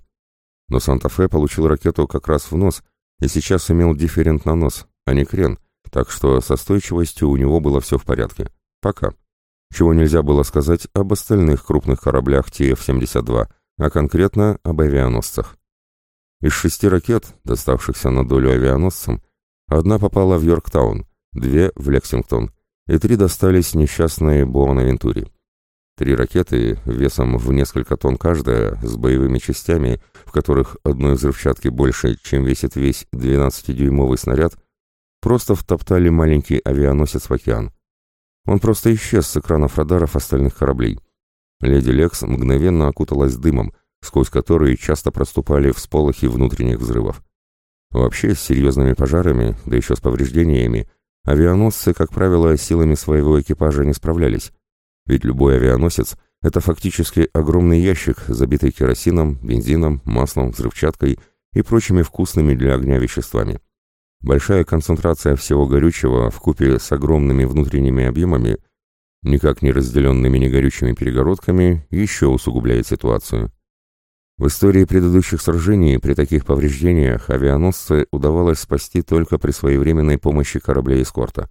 S1: Но Санта-Фе получил ракету как раз в нос и сейчас имел дифферент на нос, а не крен, так что с остойчивостью у него было все в порядке. Пока. Чего нельзя было сказать об остальных крупных кораблях ТФ-72, а конкретно об авианосцах. Из шести ракет, доставшихся на долю авианосцам, одна попала в Йорктаун, две в Лексингтон, и три достались несчастной Буонавентуре. Три ракеты весом в несколько тонн каждая, с боевыми частями, в которых одной взрывчатки больше, чем весит весь 12-дюймовый снаряд, просто втоптали маленький авианосец в океан. Он просто исчез с экранов радаров остальных кораблей. Леди Лекс мгновенно окуталась дымом, сквозь который часто проступали всполохи внутренних взрывов. Вообще, с серьезными пожарами, да еще с повреждениями, Авианосцы, как правило, силами своего экипажа не справлялись, ведь любой авианосец – это фактически огромный ящик, забитый керосином, бензином, маслом, взрывчаткой и прочими вкусными для огня веществами. Большая концентрация всего горючего в купе с огромными внутренними объемами, никак не разделенными негорючими перегородками, еще усугубляет ситуацию. В истории предыдущих сражений при таких повреждениях авианосцы удавалось спасти только при своевременной помощи кораблей эскорта.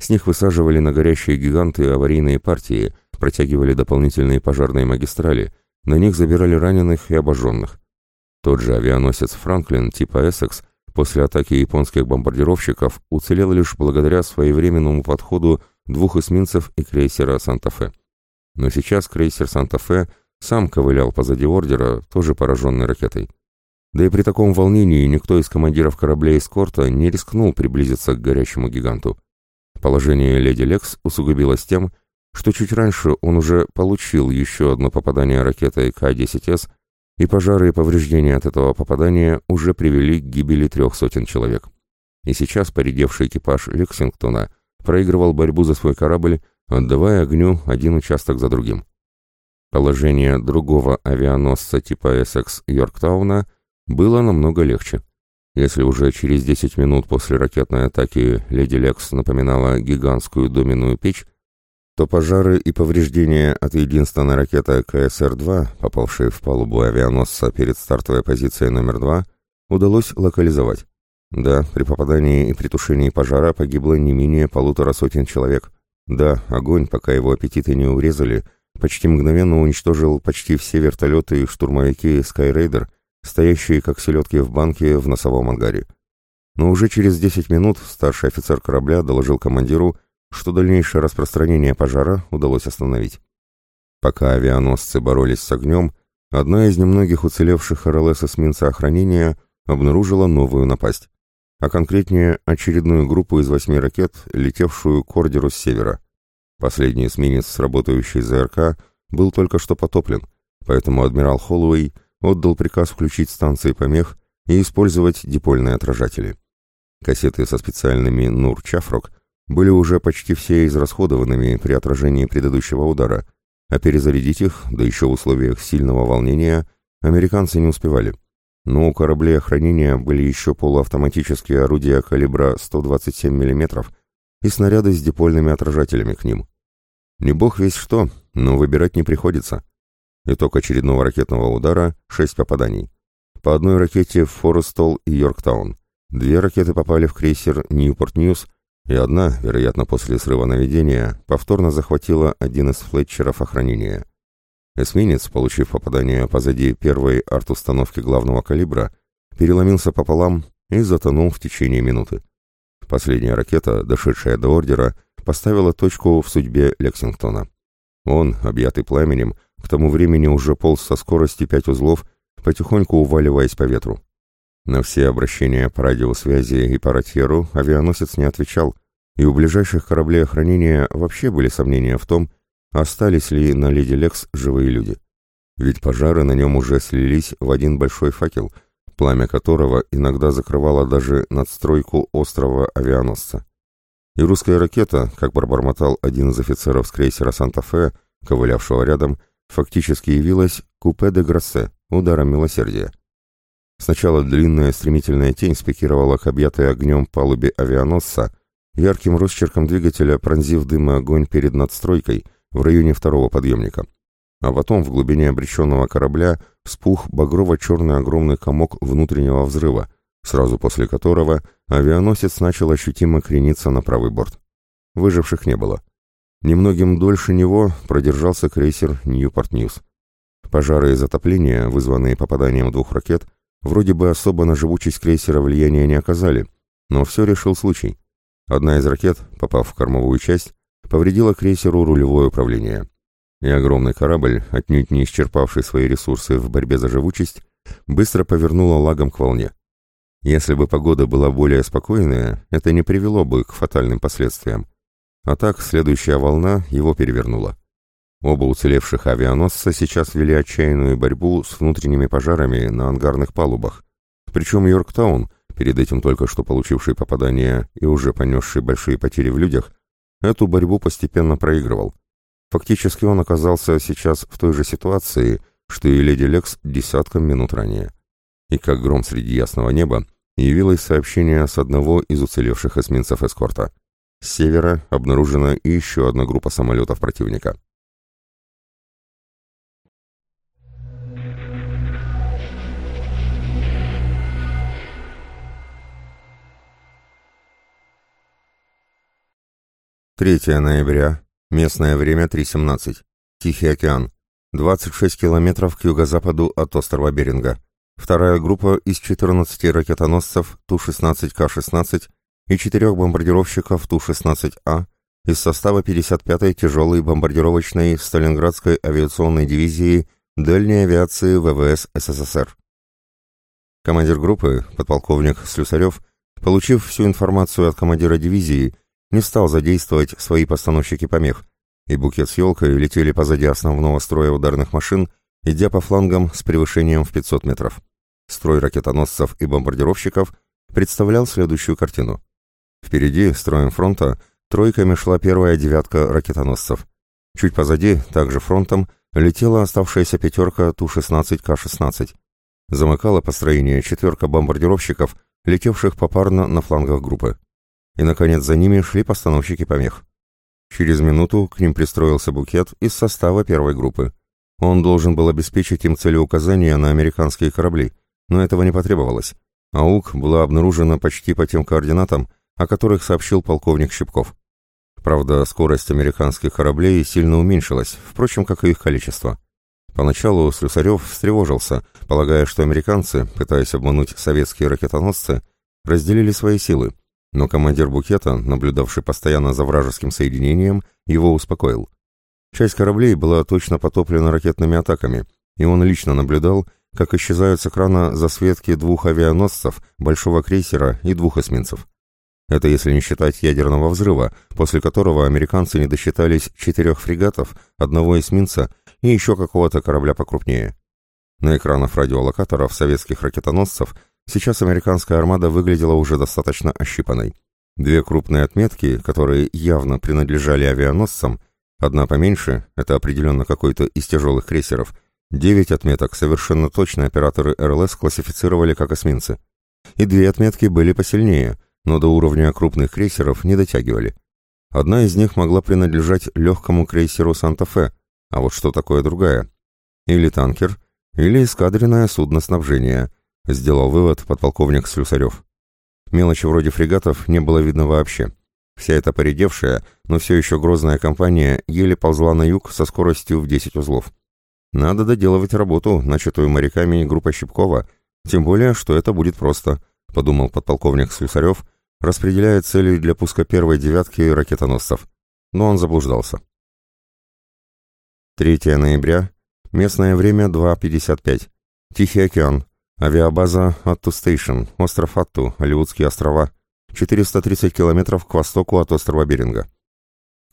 S1: С них высаживали на горящие гиганты аварийные партии, протягивали дополнительные пожарные магистрали, на них забирали раненых и обожженных. Тот же авианосец «Франклин» типа «Эссекс» после атаки японских бомбардировщиков уцелел лишь благодаря своевременному подходу двух эсминцев и крейсера «Санта-Фе». Но сейчас крейсер «Санта-Фе» Сам ковылял позади ордера, тоже пораженный ракетой. Да и при таком волнении никто из командиров кораблей эскорта не рискнул приблизиться к горящему гиганту. Положение леди Лекс усугубилось тем, что чуть раньше он уже получил еще одно попадание ракетой К-10С, и пожары и повреждения от этого попадания уже привели к гибели трех сотен человек. И сейчас поредевший экипаж Лексингтона проигрывал борьбу за свой корабль, отдавая огню один участок за другим. Положение другого авианосца типа Эссекс Йорктауна было намного легче. Если уже через 10 минут после ракетной атаки Леди Лекс напоминала гигантскую доменную печь, то пожары и повреждения от единственной ракеты КСР-2, попавшей в палубу авианосца перед стартовой позицией номер 2, удалось локализовать. Да, при попадании и при тушении пожара погибло не менее полутора сотен человек. Да, огонь, пока его аппетиты не урезали – почти мгновенно уничтожил почти все вертолеты и штурмовики Skyraider, стоящие как селедки в банке в носовом ангаре. но уже через 10 минут старший офицер корабля доложил командиру, что дальнейшее распространение пожара удалось остановить. Пока авианосцы боролись с огнем, одна из немногих уцелевших РЛС эсминца охранения обнаружила новую напасть, а конкретнее очередную группу из восьми ракет, летевшую к ордеру с севера. Последний эсминец, работающий ЗРК, был только что потоплен, поэтому адмирал Холлоуэй отдал приказ включить станции помех и использовать дипольные отражатели. Кассеты со специальными Нур-Чафрок были уже почти все израсходованными при отражении предыдущего удара, а перезарядить их, да еще в условиях сильного волнения, американцы не успевали. Но у кораблей охранения были еще полуавтоматические орудия калибра 127 мм и снаряды с дипольными отражателями к ним. Не бог весь что, но выбирать не приходится. Итог очередного ракетного удара — шесть попаданий. По одной ракете в Форрестол и Йорктаун. Две ракеты попали в крейсер Ньюпорт Ньюс, и одна, вероятно, после срыва наведения, повторно захватила один из флетчеров охранения. Эсминец, получив попадание позади первой арт-установки главного калибра, переломился пополам и затонул в течение минуты. Последняя ракета, дошедшая до ордера, поставила точку в судьбе Лексингтона. Он, объятый пламенем, к тому времени уже полз со скоростью пять узлов, потихоньку уваливаясь по ветру. На все обращения по радиосвязи и по ротьеру авианосец не отвечал, и у ближайших кораблей охранения вообще были сомнения в том, остались ли на Леди Лекс живые люди. Ведь пожары на нем уже слились в один большой факел, пламя которого иногда закрывало даже надстройку острова авианосца. И русская ракета, как пробормотал один из офицеров с крейсера «Санта-Фе», ковылявшего рядом, фактически явилась купе де Грассе, ударом милосердия. Сначала длинная стремительная тень спикировала к объятой огнем палубе авианосца, ярким росчерком двигателя пронзив дым и огонь перед надстройкой в районе второго подъемника. А потом в глубине обреченного корабля вспух багрово-черный огромный комок внутреннего взрыва, сразу после которого авианосец начал ощутимо крениться на правый борт. Выживших не было. Немногим дольше него продержался крейсер «Ньюпорт Ньюс». Пожары и затопления, вызванные попаданием двух ракет, вроде бы особо на живучесть крейсера влияния не оказали, но все решил случай. Одна из ракет, попав в кормовую часть, повредила крейсеру рулевое управление. И огромный корабль, отнюдь не исчерпавший свои ресурсы в борьбе за живучесть, быстро повернула лагом к волне. Если бы погода была более спокойная, это не привело бы к фатальным последствиям. А так, следующая волна его перевернула. Оба уцелевших авианосца сейчас вели отчаянную борьбу с внутренними пожарами на ангарных палубах. Причем Йорктаун, перед этим только что получивший попадание и уже понесший большие потери в людях, эту борьбу постепенно проигрывал. Фактически он оказался сейчас в той же ситуации, что и леди Лекс десятком минут ранее и как гром среди ясного неба явилось сообщение с одного из уцелевших эсминцев эскорта. С севера обнаружена еще одна группа самолетов противника. Третье ноября. Местное время 3.17. Тихий океан. 26 километров к юго-западу от острова Беринга. Вторая группа из 14 ракетоносцев Ту-16К-16 и четырех бомбардировщиков Ту-16А из состава 55-й тяжелой бомбардировочной Сталинградской авиационной дивизии дальней авиации ВВС СССР. Командир группы, подполковник Слюсарев, получив всю информацию от командира дивизии, не стал задействовать свои постановщики помех, и букет с елкой летели позади основного строя ударных машин, идя по флангам с превышением в 500 метров. Строй ракетоносцев и бомбардировщиков представлял следующую картину. Впереди, строем фронта, тройками шла первая девятка ракетоносцев. Чуть позади, также фронтом, летела оставшаяся пятерка Ту-16К-16. Замыкала построение четверка бомбардировщиков, летевших попарно на флангах группы. И, наконец, за ними шли постановщики помех. Через минуту к ним пристроился букет из состава первой группы. Он должен был обеспечить им целеуказания на американские корабли, но этого не потребовалось. АУК была обнаружена почти по тем координатам, о которых сообщил полковник Щипков. Правда, скорость американских кораблей сильно уменьшилась, впрочем, как и их количество. Поначалу Слюсарев встревожился, полагая, что американцы, пытаясь обмануть советские ракетоносцы, разделили свои силы, но командир букета, наблюдавший постоянно за вражеским соединением, его успокоил. Часть кораблей была точно потоплена ракетными атаками, и он лично наблюдал, как исчезают с экрана засветки двух авианосцев, большого крейсера и двух эсминцев. Это если не считать ядерного взрыва, после которого американцы не досчитались четырех фрегатов, одного эсминца и еще какого-то корабля покрупнее. На экранах радиолокаторов советских ракетоносцев сейчас американская армада выглядела уже достаточно ощипанной. Две крупные отметки, которые явно принадлежали авианосцам, одна поменьше, это определенно какой-то из тяжелых крейсеров, девять отметок совершенно точно операторы РЛС классифицировали как эсминцы. И две отметки были посильнее – но до уровня крупных крейсеров не дотягивали. Одна из них могла принадлежать легкому крейсеру «Санта-Фе», а вот что такое другая? Или танкер, или эскадренное судно снабжения, сделал вывод подполковник Слюсарев. Мелочи вроде фрегатов не было видно вообще. Вся эта поредевшая, но все еще грозная компания еле ползла на юг со скоростью в 10 узлов. Надо доделывать работу, начатую моряками группа Щипкова, тем более, что это будет просто, подумал подполковник Слюсарев, распределяя цели для пуска первой девятки ракетоносцев. Но он заблуждался. 3 ноября. Местное время 2.55. Тихий океан. Авиабаза Атту Стейшн, остров Атту, Алиутские острова. 430 километров к востоку от острова Беринга.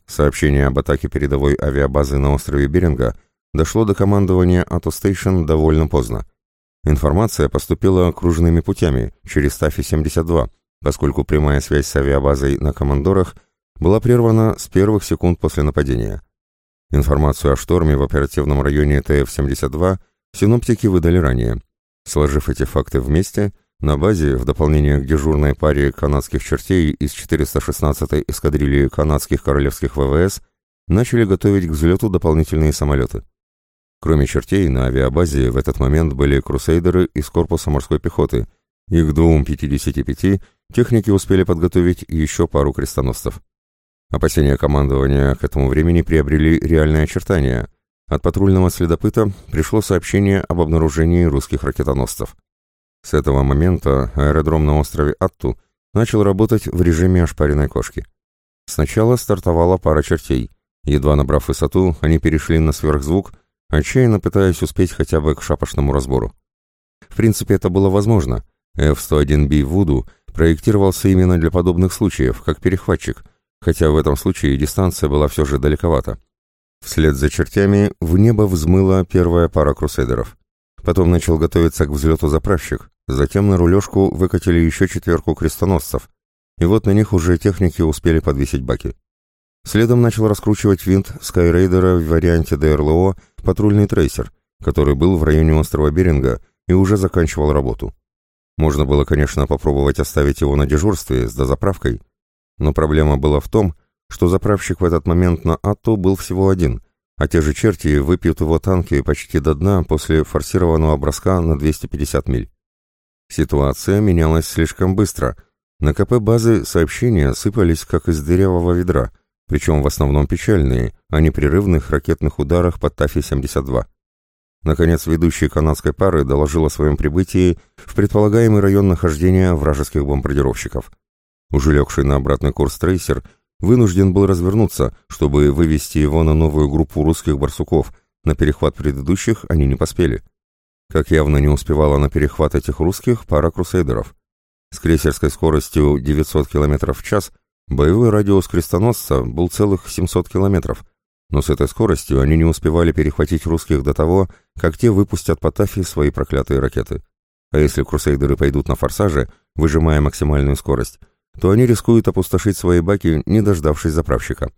S1: Сообщение об атаке передовой авиабазы на острове Беринга дошло до командования Атту Стейшн довольно поздно. Информация поступила кружными путями, через Тафи-72, поскольку прямая связь с авиабазой на командорах была прервана с первых секунд после нападения. Информацию о шторме в оперативном районе ТФ-72 синоптики выдали ранее. Сложив эти факты вместе, на базе, в дополнение к дежурной паре канадских чертей из 416-й эскадрильи канадских королевских ВВС, начали готовить к взлету дополнительные самолеты. Кроме чертей, на авиабазе в этот момент были крусейдеры из корпуса морской пехоты, и к двум 55 техники успели подготовить еще пару крестоносцев. Опасения командования к этому времени приобрели реальные очертания. От патрульного следопыта пришло сообщение об обнаружении русских ракетоносцев. С этого момента аэродром на острове Атту начал работать в режиме ошпаренной кошки. Сначала стартовала пара чертей. Едва набрав высоту, они перешли на сверхзвук, отчаянно пытаясь успеть хотя бы к шапошному разбору. В принципе, это было возможно — F-101B Вуду проектировался именно для подобных случаев, как перехватчик, хотя в этом случае дистанция была все же далековата. Вслед за чертями в небо взмыла первая пара крусейдеров. Потом начал готовиться к взлету заправщик, затем на рулежку выкатили еще четверку крестоносцев, и вот на них уже техники успели подвесить баки. Следом начал раскручивать винт Скайрейдера в варианте ДРЛО патрульный трейсер, который был в районе острова Беринга и уже заканчивал работу. Можно было, конечно, попробовать оставить его на дежурстве с дозаправкой, но проблема была в том, что заправщик в этот момент на АТО был всего один, а те же черти выпьют его танки почти до дна после форсированного броска на 250 миль. Ситуация менялась слишком быстро. На КП базы сообщения сыпались как из дырявого ведра, причем в основном печальные, о непрерывных ракетных ударах под Тафи-72. Наконец, ведущий канадской пары доложил о своем прибытии в предполагаемый район нахождения вражеских бомбардировщиков. Уже легший на обратный курс трейсер вынужден был развернуться, чтобы вывести его на новую группу русских барсуков. На перехват предыдущих они не поспели. Как явно не успевала на перехват этих русских пара крусейдеров. С крейсерской скоростью 900 км в час боевой радиус крестоносца был целых 700 километров – но с этой скоростью они не успевали перехватить русских до того, как те выпустят по Тафи свои проклятые ракеты. А если крусейдеры пойдут на форсаже, выжимая максимальную скорость, то они рискуют опустошить свои баки, не дождавшись заправщика.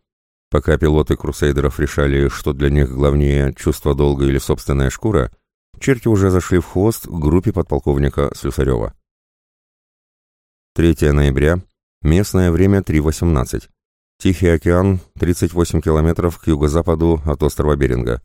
S1: Пока пилоты крусейдеров решали, что для них главнее чувство долга или собственная шкура, черти уже зашли в хвост к группе подполковника Слюсарева. 3 ноября, местное время 3.18. Тихий океан, 38 километров к юго-западу от острова Беринга.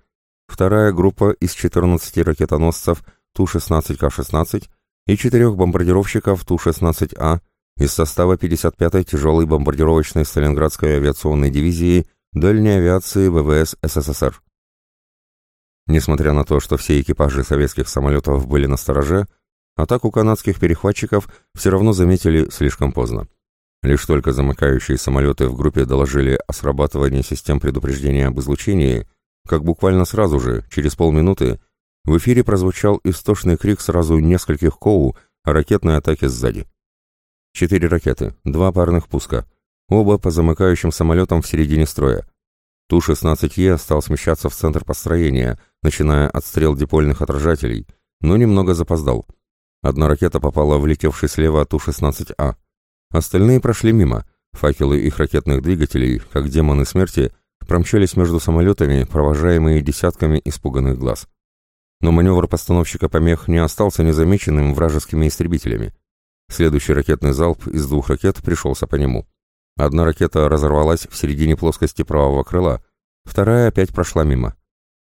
S1: Вторая группа из 14 ракетоносцев Ту-16К-16 и четырех бомбардировщиков Ту-16А из состава 55-й тяжелой бомбардировочной Сталинградской авиационной дивизии дальней авиации ВВС СССР. Несмотря на то, что все экипажи советских самолетов были на стороже, атаку канадских перехватчиков все равно заметили слишком поздно. Лишь только замыкающие самолеты в группе доложили о срабатывании систем предупреждения об излучении, как буквально сразу же, через полминуты, в эфире прозвучал истошный крик сразу нескольких Коу о ракетной атаке сзади. Четыре ракеты, два парных пуска, оба по замыкающим самолетам в середине строя. Ту-16Е стал смещаться в центр построения, начиная отстрел дипольных отражателей, но немного запоздал. Одна ракета попала в летевший слева Ту-16А. Остальные прошли мимо. Факелы их ракетных двигателей, как демоны смерти, промчались между самолетами, провожаемые десятками испуганных глаз. Но маневр постановщика помех не остался незамеченным вражескими истребителями. Следующий ракетный залп из двух ракет пришелся по нему. Одна ракета разорвалась в середине плоскости правого крыла, вторая опять прошла мимо.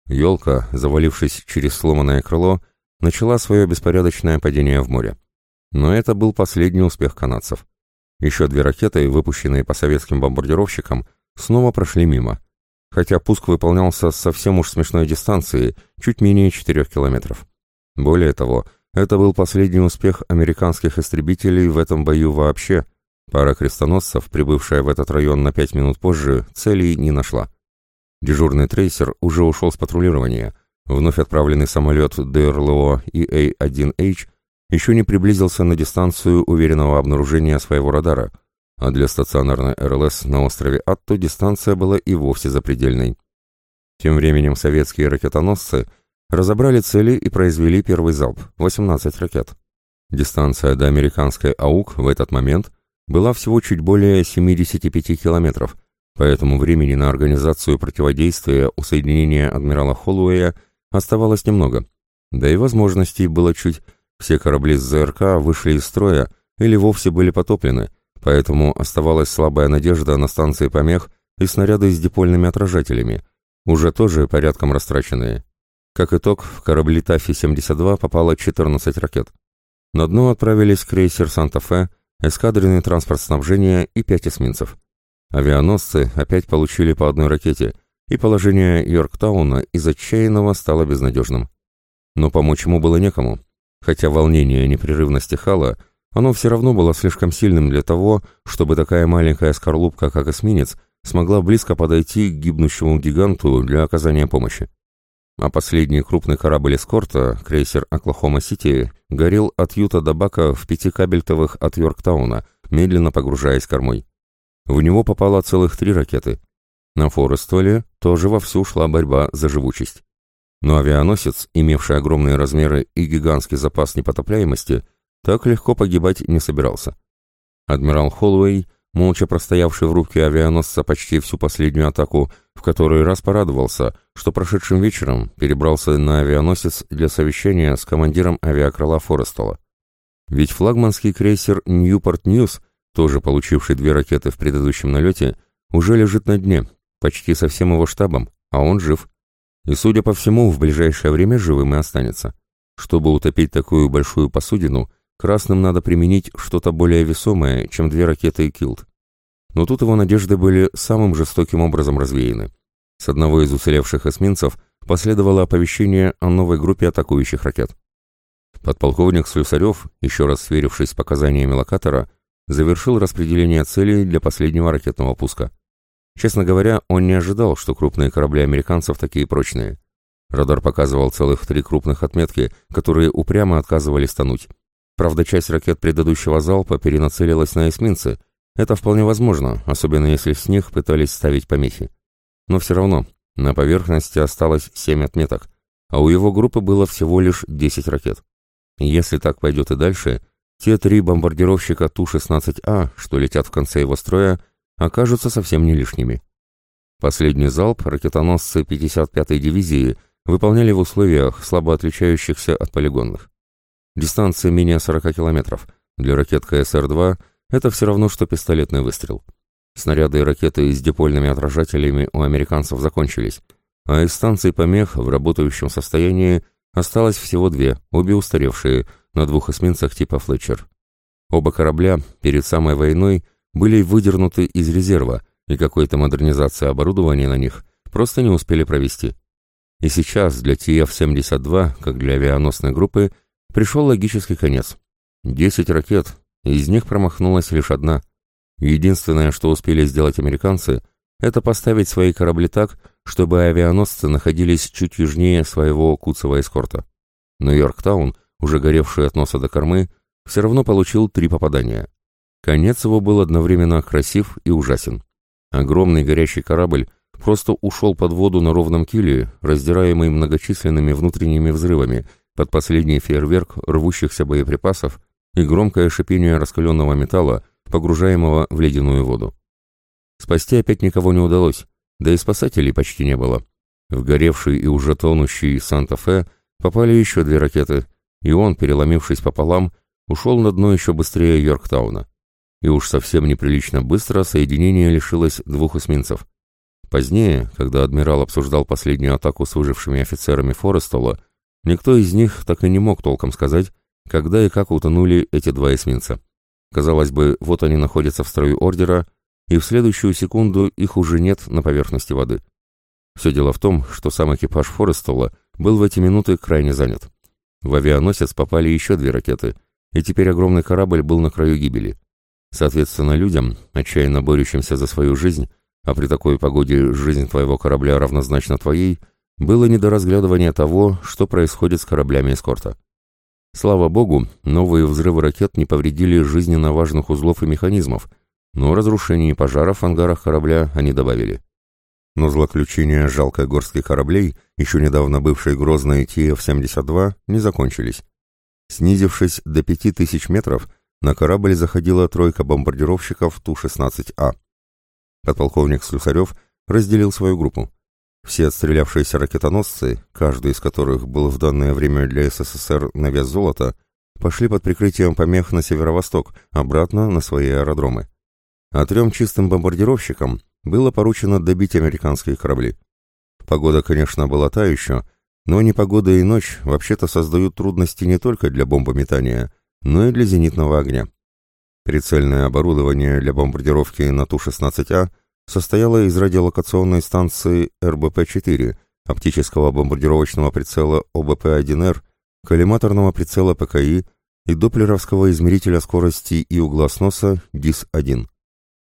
S1: Елка, завалившись через сломанное крыло, начала свое беспорядочное падение в море. Но это был последний успех канадцев. Еще две ракеты, выпущенные по советским бомбардировщикам, снова прошли мимо, хотя пуск выполнялся с совсем уж смешной дистанции, чуть менее 4 километров. Более того, это был последний успех американских истребителей в этом бою вообще. Пара крестоносцев, прибывшая в этот район на 5 минут позже, целей не нашла. Дежурный трейсер уже ушел с патрулирования. Вновь отправленный самолет ДРЛО EA-1H еще не приблизился на дистанцию уверенного обнаружения своего радара, а для стационарной РЛС на острове Атту дистанция была и вовсе запредельной. Тем временем советские ракетоносцы разобрали цели и произвели первый залп – 18 ракет. Дистанция до американской АУК в этот момент была всего чуть более 75 километров, поэтому времени на организацию противодействия у соединения адмирала Холлуэя оставалось немного, да и возможностей было чуть – все корабли с ЗРК вышли из строя или вовсе были потоплены, поэтому оставалась слабая надежда на станции помех и снаряды с дипольными отражателями, уже тоже порядком растраченные. Как итог, в корабли Тафи-72 попало 14 ракет. На дно отправились крейсер «Санта-Фе», эскадренный транспорт снабжения и пять эсминцев. Авианосцы опять получили по одной ракете, и положение Йорктауна из отчаянного стало безнадежным. Но помочь ему было некому, Хотя волнение непрерывно стихало, оно все равно было слишком сильным для того, чтобы такая маленькая скорлупка, как эсминец, смогла близко подойти к гибнущему гиганту для оказания помощи. А последний крупный корабль эскорта, крейсер «Оклахома-Сити», горел от Юта до Бака в пяти кабельтовых от Йорктауна, медленно погружаясь кормой. В него попало целых три ракеты. На Форестоле тоже вовсю шла борьба за живучесть. Но авианосец, имевший огромные размеры и гигантский запас непотопляемости, так легко погибать не собирался. Адмирал Холлоуэй, молча простоявший в рубке авианосца почти всю последнюю атаку, в который раз порадовался, что прошедшим вечером перебрался на авианосец для совещания с командиром авиакрыла Форестола. Ведь флагманский крейсер «Ньюпорт Ньюс», тоже получивший две ракеты в предыдущем налете, уже лежит на дне, почти со всем его штабом, а он жив. И, судя по всему, в ближайшее время живым и останется. Чтобы утопить такую большую посудину, красным надо применить что-то более весомое, чем две ракеты и килт. Но тут его надежды были самым жестоким образом развеяны. С одного из уцелевших эсминцев последовало оповещение о новой группе атакующих ракет. Подполковник Слюсарев, еще раз сверившись с показаниями локатора, завершил распределение целей для последнего ракетного пуска. Честно говоря, он не ожидал, что крупные корабли американцев такие прочные. Радар показывал целых три крупных отметки, которые упрямо отказывались тонуть. Правда, часть ракет предыдущего залпа перенацелилась на эсминцы. Это вполне возможно, особенно если с них пытались ставить помехи. Но все равно, на поверхности осталось семь отметок, а у его группы было всего лишь 10 ракет. Если так пойдет и дальше, те три бомбардировщика Ту-16А, что летят в конце его строя, окажутся совсем не лишними. Последний залп ракетоносцы 55-й дивизии выполняли в условиях, слабо отличающихся от полигонных. Дистанция менее 40 километров. Для ракет КСР-2 это все равно, что пистолетный выстрел. Снаряды и ракеты с дипольными отражателями у американцев закончились, а из станций помех в работающем состоянии осталось всего две, обе устаревшие, на двух эсминцах типа «Флетчер». Оба корабля перед самой войной были выдернуты из резерва, и какой-то модернизации оборудования на них просто не успели провести. И сейчас для ТФ-72, как для авианосной группы, пришел логический конец. Десять ракет, из них промахнулась лишь одна. Единственное, что успели сделать американцы, это поставить свои корабли так, чтобы авианосцы находились чуть южнее своего куцевого эскорта. Но Йорктаун, уже горевший от носа до кормы, все равно получил три попадания. Конец его был одновременно красив и ужасен. Огромный горящий корабль просто ушел под воду на ровном киле, раздираемый многочисленными внутренними взрывами, под последний фейерверк рвущихся боеприпасов и громкое шипение раскаленного металла, погружаемого в ледяную воду. Спасти опять никого не удалось, да и спасателей почти не было. В горевший и уже тонущий Санта-Фе попали еще две ракеты, и он, переломившись пополам, ушел на дно еще быстрее Йорктауна. И уж совсем неприлично быстро соединение лишилось двух эсминцев. Позднее, когда адмирал обсуждал последнюю атаку с выжившими офицерами Форестола, никто из них так и не мог толком сказать, когда и как утонули эти два эсминца. Казалось бы, вот они находятся в строю ордера, и в следующую секунду их уже нет на поверхности воды. Все дело в том, что сам экипаж Форестола был в эти минуты крайне занят. В авианосец попали еще две ракеты, и теперь огромный корабль был на краю гибели. Соответственно, людям, отчаянно борющимся за свою жизнь, а при такой погоде жизнь твоего корабля равнозначна твоей, было не до разглядывания того, что происходит с кораблями эскорта. Слава богу, новые взрывы ракет не повредили жизненно важных узлов и механизмов, но разрушений и пожаров в ангарах корабля они добавили. Но злоключения жалкой горстки кораблей, еще недавно бывшей грозной ТФ-72, не закончились. Снизившись до 5000 метров, на корабль заходила тройка бомбардировщиков Ту-16А. Подполковник Слюсарев разделил свою группу. Все отстрелявшиеся ракетоносцы, каждый из которых был в данное время для СССР на вес золота, пошли под прикрытием помех на северо-восток, обратно на свои аэродромы. А трем чистым бомбардировщикам было поручено добить американские корабли. Погода, конечно, была та еще, но непогода и ночь вообще-то создают трудности не только для бомбометания, но и для зенитного огня. Прицельное оборудование для бомбардировки на Ту-16А состояло из радиолокационной станции РБП-4, оптического бомбардировочного прицела ОБП-1Р, коллиматорного прицела ПКИ и доплеровского измерителя скорости и угла сноса ДИС-1.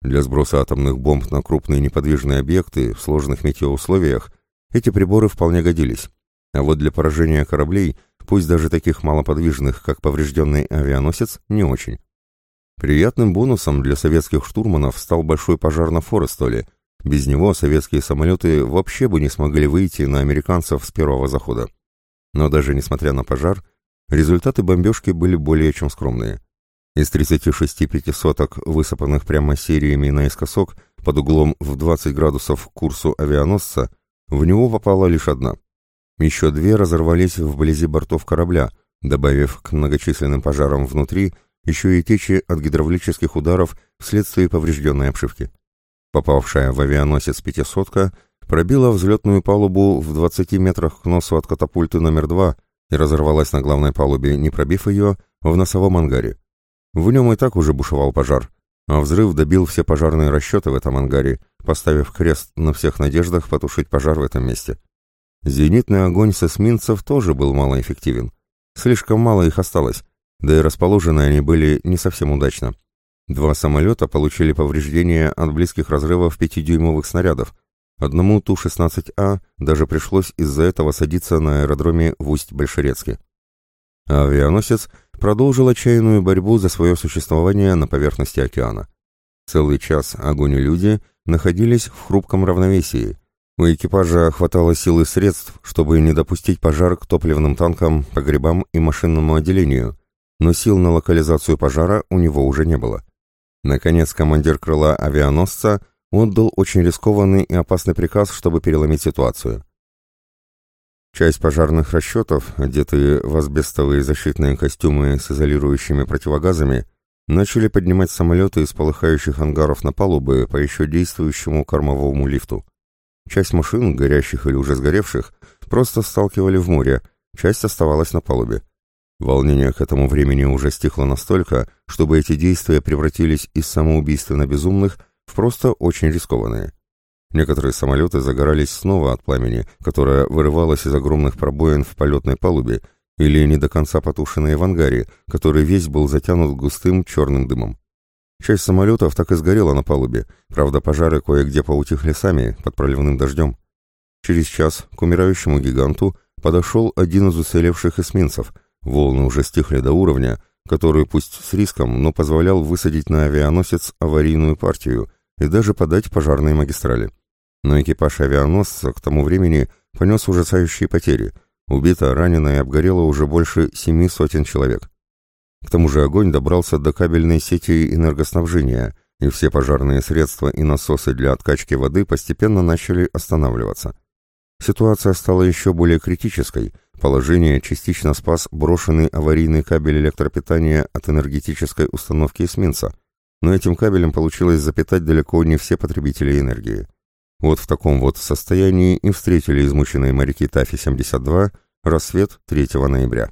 S1: Для сброса атомных бомб на крупные неподвижные объекты в сложных метеоусловиях эти приборы вполне годились, а вот для поражения кораблей – пусть даже таких малоподвижных, как поврежденный авианосец, не очень. Приятным бонусом для советских штурманов стал большой пожар на Форестоле. Без него советские самолеты вообще бы не смогли выйти на американцев с первого захода. Но даже несмотря на пожар, результаты бомбежки были более чем скромные. Из 36 пятисоток, высыпанных прямо сериями наискосок, под углом в 20 градусов к курсу авианосца, в него попала лишь одна. Еще две разорвались вблизи бортов корабля, добавив к многочисленным пожарам внутри еще и течи от гидравлических ударов вследствие поврежденной обшивки. Попавшая в авианосец пятисотка пробила взлетную палубу в 20 метрах к носу от катапульты номер два и разорвалась на главной палубе, не пробив ее, в носовом ангаре. В нем и так уже бушевал пожар, а взрыв добил все пожарные расчеты в этом ангаре, поставив крест на всех надеждах потушить пожар в этом месте. Зенитный огонь с эсминцев тоже был малоэффективен. Слишком мало их осталось, да и расположены они были не совсем удачно. Два самолета получили повреждения от близких разрывов пятидюймовых снарядов. Одному Ту-16А даже пришлось из-за этого садиться на аэродроме в Усть-Большерецке. Авианосец продолжил отчаянную борьбу за свое существование на поверхности океана. Целый час огонь и люди находились в хрупком равновесии, у экипажа хватало сил и средств, чтобы не допустить пожар к топливным танкам, погребам и машинному отделению, но сил на локализацию пожара у него уже не было. Наконец, командир крыла авианосца отдал очень рискованный и опасный приказ, чтобы переломить ситуацию. Часть пожарных расчетов, одетые в асбестовые защитные костюмы с изолирующими противогазами, начали поднимать самолеты из полыхающих ангаров на палубы по еще действующему кормовому лифту. Часть машин, горящих или уже сгоревших, просто сталкивали в море, часть оставалась на палубе. Волнение к этому времени уже стихло настолько, чтобы эти действия превратились из самоубийственно безумных в просто очень рискованные. Некоторые самолеты загорались снова от пламени, которое вырывалось из огромных пробоин в полетной палубе или не до конца потушенные в ангаре, который весь был затянут густым черным дымом. Часть самолетов так и сгорела на палубе, правда пожары кое-где поутихли сами, под проливным дождем. Через час к умирающему гиганту подошел один из уцелевших эсминцев, волны уже стихли до уровня, который пусть с риском, но позволял высадить на авианосец аварийную партию и даже подать пожарные магистрали. Но экипаж авианосца к тому времени понес ужасающие потери. Убито, ранено и обгорело уже больше семи сотен человек. К тому же огонь добрался до кабельной сети энергоснабжения, и все пожарные средства и насосы для откачки воды постепенно начали останавливаться. Ситуация стала еще более критической. Положение частично спас брошенный аварийный кабель электропитания от энергетической установки эсминца, но этим кабелем получилось запитать далеко не все потребители энергии. Вот в таком вот состоянии и встретили измученные моряки Тафи-72 рассвет 3 ноября.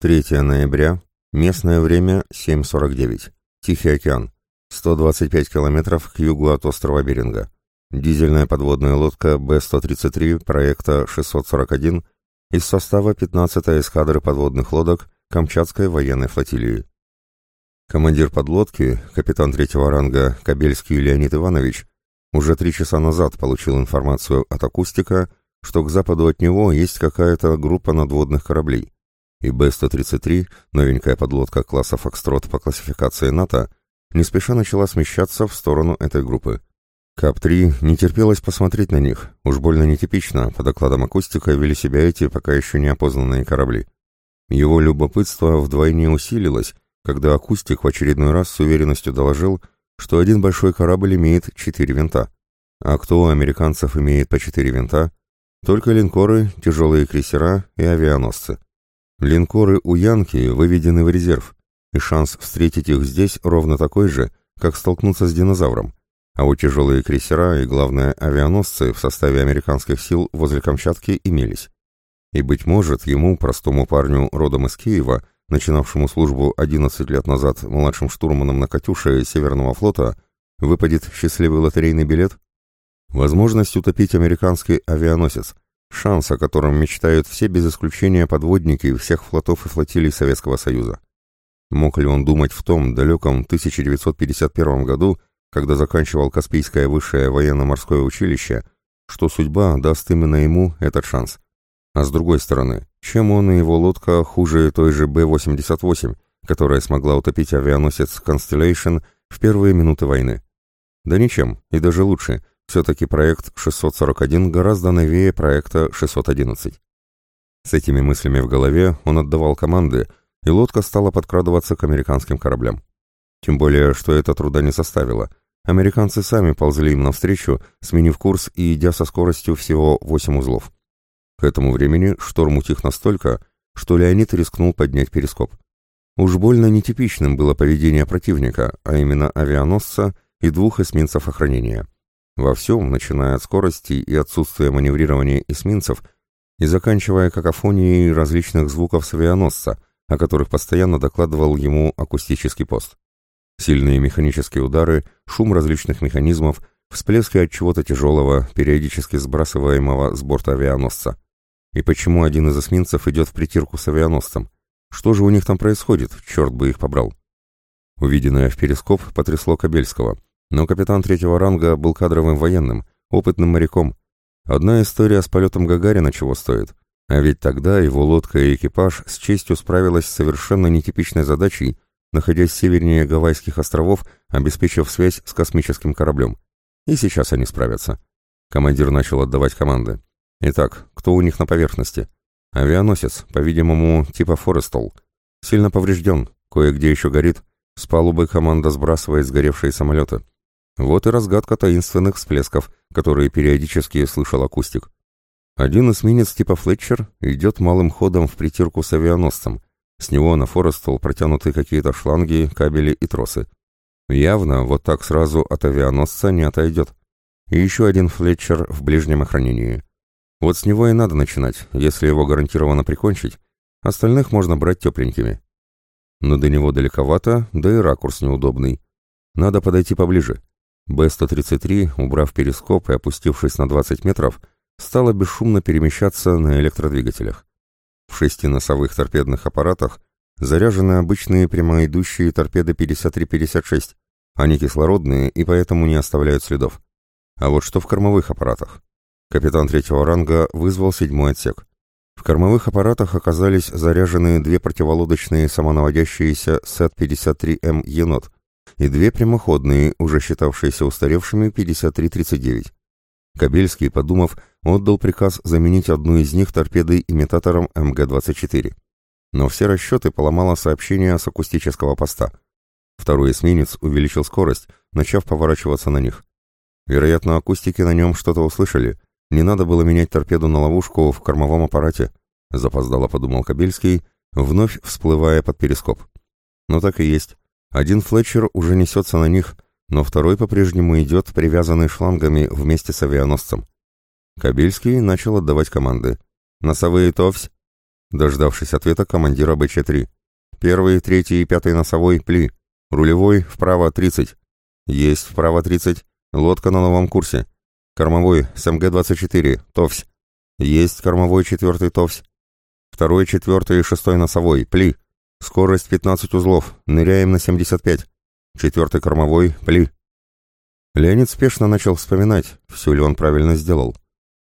S1: 3 ноября, местное время 7.49, Тихий океан, 125 километров к югу от острова Беринга. Дизельная подводная лодка Б-133 проекта 641 из состава 15-й эскадры подводных лодок Камчатской военной флотилии. Командир подлодки, капитан третьего ранга Кабельский Леонид Иванович, уже три часа назад получил информацию от акустика, что к западу от него есть какая-то группа надводных кораблей и Б-133, новенькая подлодка класса «Фокстрот» по классификации НАТО, не спеша начала смещаться в сторону этой группы. КАП-3 не терпелось посмотреть на них, уж больно нетипично, по докладам акустика вели себя эти пока еще неопознанные корабли. Его любопытство вдвойне усилилось, когда акустик в очередной раз с уверенностью доложил, что один большой корабль имеет четыре винта. А кто у американцев имеет по четыре винта? Только линкоры, тяжелые крейсера и авианосцы. Линкоры у Янки выведены в резерв, и шанс встретить их здесь ровно такой же, как столкнуться с динозавром. А у тяжелые крейсера и, главное, авианосцы в составе американских сил возле Камчатки имелись. И, быть может, ему, простому парню родом из Киева, начинавшему службу 11 лет назад младшим штурманом на «Катюше» Северного флота, выпадет счастливый лотерейный билет? Возможность утопить американский авианосец, Шанс, о котором мечтают все без исключения подводники всех флотов и флотилий Советского Союза. Мог ли он думать в том далеком 1951 году, когда заканчивал Каспийское высшее военно-морское училище, что судьба даст именно ему этот шанс? А с другой стороны, чем он и его лодка хуже той же Б-88, которая смогла утопить авианосец Constellation в первые минуты войны? Да ничем, и даже лучше – все-таки проект 641 гораздо новее проекта 611. С этими мыслями в голове он отдавал команды, и лодка стала подкрадываться к американским кораблям. Тем более, что это труда не составило. Американцы сами ползли им навстречу, сменив курс и идя со скоростью всего 8 узлов. К этому времени шторм утих настолько, что Леонид рискнул поднять перископ. Уж больно нетипичным было поведение противника, а именно авианосца и двух эсминцев охранения. Во всем, начиная от скорости и отсутствия маневрирования эсминцев и заканчивая какофонией различных звуков с авианосца, о которых постоянно докладывал ему акустический пост. Сильные механические удары, шум различных механизмов, всплески от чего-то тяжелого, периодически сбрасываемого с борта авианосца. И почему один из эсминцев идет в притирку с авианосцем? Что же у них там происходит? Черт бы их побрал. Увиденное в перископ потрясло Кабельского — но капитан третьего ранга был кадровым военным, опытным моряком. Одна история с полетом Гагарина чего стоит. А ведь тогда его лодка и экипаж с честью справилась с совершенно нетипичной задачей, находясь севернее Гавайских островов, обеспечив связь с космическим кораблем. И сейчас они справятся. Командир начал отдавать команды. Итак, кто у них на поверхности? Авианосец, по-видимому, типа Форестол. Сильно поврежден, кое-где еще горит. С палубы команда сбрасывает сгоревшие самолеты. Вот и разгадка таинственных всплесков, которые периодически слышал акустик. Один эсминец типа Флетчер идет малым ходом в притирку с авианосцем. С него на Форестол протянуты какие-то шланги, кабели и тросы. Явно вот так сразу от авианосца не отойдет. И еще один Флетчер в ближнем охранении. Вот с него и надо начинать, если его гарантированно прикончить. Остальных можно брать тепленькими. Но до него далековато, да и ракурс неудобный. Надо подойти поближе. Б-133, убрав перископ и опустившись на 20 метров, стала бесшумно перемещаться на электродвигателях. В шести носовых торпедных аппаратах заряжены обычные прямоидущие торпеды 53-56, они кислородные и поэтому не оставляют следов. А вот что в кормовых аппаратах? Капитан третьего ранга вызвал седьмой отсек. В кормовых аппаратах оказались заряжены две противолодочные самонаводящиеся СЭТ-53М «Енот» и две прямоходные, уже считавшиеся устаревшими 53-39. Кабельский, подумав, отдал приказ заменить одну из них торпедой-имитатором МГ-24. Но все расчеты поломало сообщение с акустического поста. Второй эсминец увеличил скорость, начав поворачиваться на них. Вероятно, акустики на нем что-то услышали. Не надо было менять торпеду на ловушку в кормовом аппарате, запоздало подумал Кабельский, вновь всплывая под перископ. Но так и есть. Один Флетчер уже несется на них, но второй по-прежнему идет, привязанный шлангами вместе с авианосцем. Кабельский начал отдавать команды. «Носовые ТОВСь!» Дождавшись ответа командира БЧ-3. «Первый, третий и пятый носовой, пли. Рулевой, вправо 30. Есть, вправо 30. Лодка на новом курсе. Кормовой, СМГ-24, ТОВСь. Есть кормовой четвертый ТОВСь. Второй, четвертый и шестой носовой, пли. Скорость 15 узлов, ныряем на 75. Четвертый кормовой, пли. Леонид спешно начал вспоминать, все ли он правильно сделал.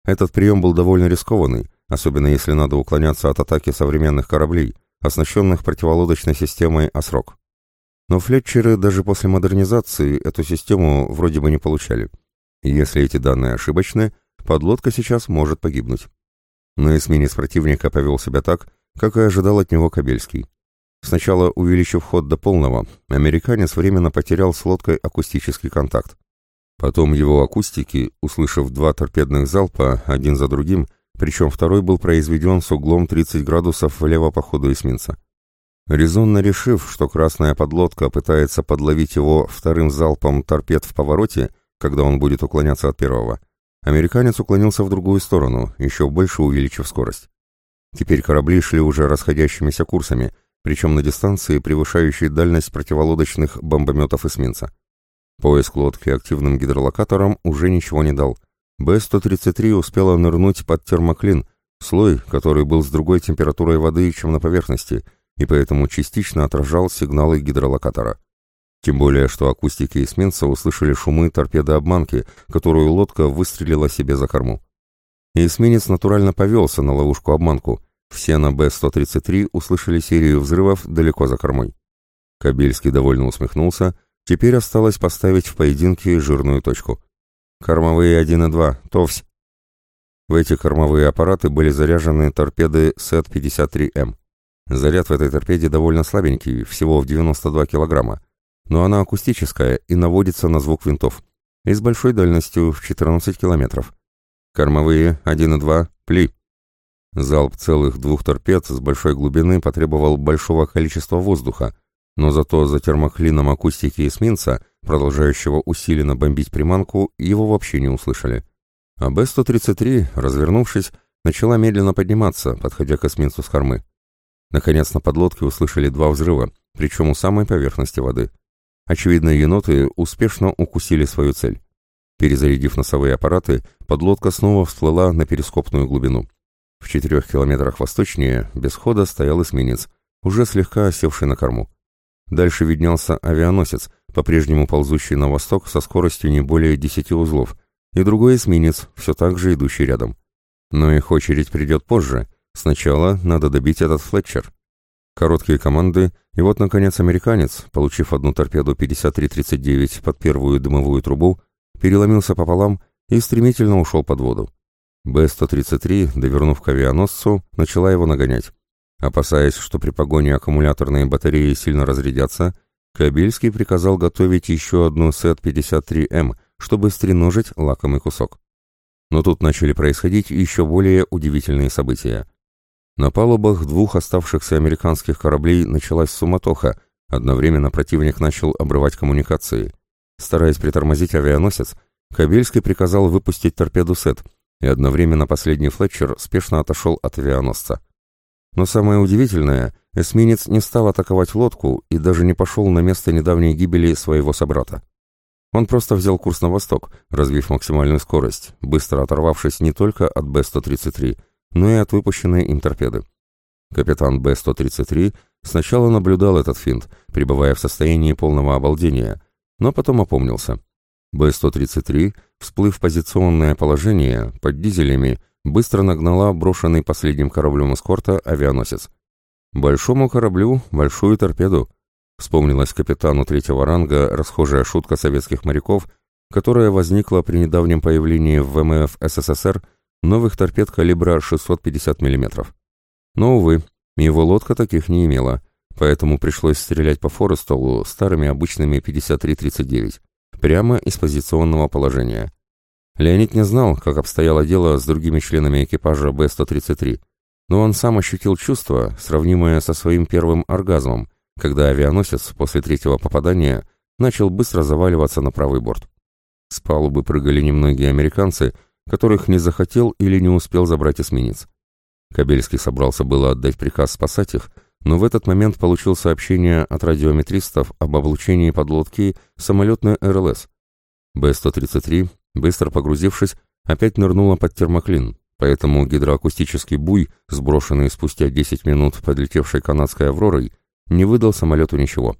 S1: Этот прием был довольно рискованный, особенно если надо уклоняться от атаки современных кораблей, оснащенных противолодочной системой «Осрок». Но флетчеры даже после модернизации эту систему вроде бы не получали. Если эти данные ошибочны, подлодка сейчас может погибнуть. Но эсминец противника повел себя так, как и ожидал от него Кабельский. Сначала, увеличив ход до полного, американец временно потерял с лодкой акустический контакт. Потом его акустики, услышав два торпедных залпа, один за другим, причем второй был произведен с углом 30 градусов влево по ходу эсминца. Резонно решив, что красная подлодка пытается подловить его вторым залпом торпед в повороте, когда он будет уклоняться от первого, американец уклонился в другую сторону, еще больше увеличив скорость. Теперь корабли шли уже расходящимися курсами – причем на дистанции, превышающей дальность противолодочных бомбометов эсминца. Поиск лодки активным гидролокатором уже ничего не дал. Б-133 успела нырнуть под термоклин, слой, который был с другой температурой воды, чем на поверхности, и поэтому частично отражал сигналы гидролокатора. Тем более, что акустики эсминца услышали шумы торпедообманки, которую лодка выстрелила себе за корму. И эсминец натурально повелся на ловушку-обманку, все на Б-133 услышали серию взрывов далеко за кормой. Кабельский довольно усмехнулся, теперь осталось поставить в поединке жирную точку. Кормовые 1 и 2, ТОВСь. В эти кормовые аппараты были заряжены торпеды СЭТ-53М. Заряд в этой торпеде довольно слабенький, всего в 92 килограмма, но она акустическая и наводится на звук винтов, и с большой дальностью в 14 километров. Кормовые 1 и 2, пли. Залп целых двух торпед с большой глубины потребовал большого количества воздуха, но зато за термоклином акустики эсминца, продолжающего усиленно бомбить приманку, его вообще не услышали. А Б-133, развернувшись, начала медленно подниматься, подходя к эсминцу с кормы. Наконец на подлодке услышали два взрыва, причем у самой поверхности воды. Очевидно, еноты успешно укусили свою цель. Перезарядив носовые аппараты, подлодка снова всплыла на перископную глубину. В четырех километрах восточнее без хода стоял эсминец, уже слегка осевший на корму. Дальше виднелся авианосец, по-прежнему ползущий на восток со скоростью не более десяти узлов, и другой эсминец, все так же идущий рядом. Но их очередь придет позже. Сначала надо добить этот Флетчер. Короткие команды, и вот, наконец, американец, получив одну торпеду 53-39 под первую дымовую трубу, переломился пополам и стремительно ушел под воду. Б-133, довернув к авианосцу, начала его нагонять. Опасаясь, что при погоне аккумуляторные батареи сильно разрядятся, Кабельский приказал готовить еще одну СЭТ-53М, чтобы стреножить лакомый кусок. Но тут начали происходить еще более удивительные события. На палубах двух оставшихся американских кораблей началась суматоха, одновременно противник начал обрывать коммуникации. Стараясь притормозить авианосец, Кабельский приказал выпустить торпеду СЭТ — и одновременно последний Флетчер спешно отошел от авианосца. Но самое удивительное, эсминец не стал атаковать лодку и даже не пошел на место недавней гибели своего собрата. Он просто взял курс на восток, развив максимальную скорость, быстро оторвавшись не только от Б-133, но и от выпущенной им торпеды. Капитан Б-133 сначала наблюдал этот финт, пребывая в состоянии полного обалдения, но потом опомнился. Б-133, всплыв в позиционное положение, под дизелями, быстро нагнала брошенный последним кораблем эскорта авианосец. «Большому кораблю большую торпеду», вспомнилась капитану третьего ранга расхожая шутка советских моряков, которая возникла при недавнем появлении в ВМФ СССР новых торпед калибра 650 мм. Но, увы, его лодка таких не имела, поэтому пришлось стрелять по Форестолу старыми обычными 53-39, прямо из позиционного положения. Леонид не знал, как обстояло дело с другими членами экипажа Б-133, но он сам ощутил чувство, сравнимое со своим первым оргазмом, когда авианосец после третьего попадания начал быстро заваливаться на правый борт. С палубы прыгали немногие американцы, которых не захотел или не успел забрать эсминец. Кабельский собрался было отдать приказ спасать их, но в этот момент получил сообщение от радиометристов об облучении подлодки самолетной РЛС. Б-133 Быстро погрузившись, опять нырнула под термоклин, поэтому гидроакустический буй, сброшенный спустя 10 минут подлетевшей канадской «Авророй», не выдал самолету ничего.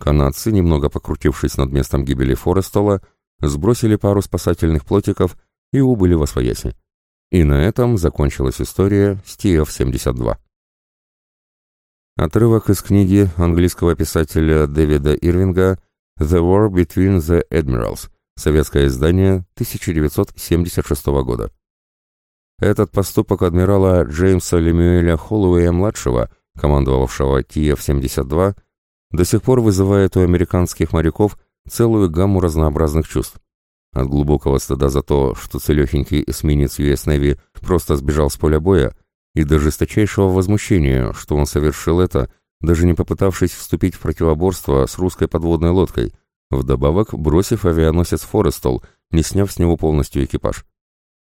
S1: Канадцы, немного покрутившись над местом гибели Форестола, сбросили пару спасательных плотиков и убыли во свояси. И на этом закончилась история с TF-72. Отрывок из книги английского писателя Дэвида Ирвинга «The War Between the Admirals», Советское издание 1976 года. Этот поступок адмирала Джеймса Лемюэля Холлоуэя-младшего, командовавшего ТФ-72, до сих пор вызывает у американских моряков целую гамму разнообразных чувств. От глубокого стыда за то, что целехенький эсминец US Navy просто сбежал с поля боя, и до жесточайшего возмущения, что он совершил это, даже не попытавшись вступить в противоборство с русской подводной лодкой – вдобавок бросив авианосец «Форестол», не сняв с него полностью экипаж.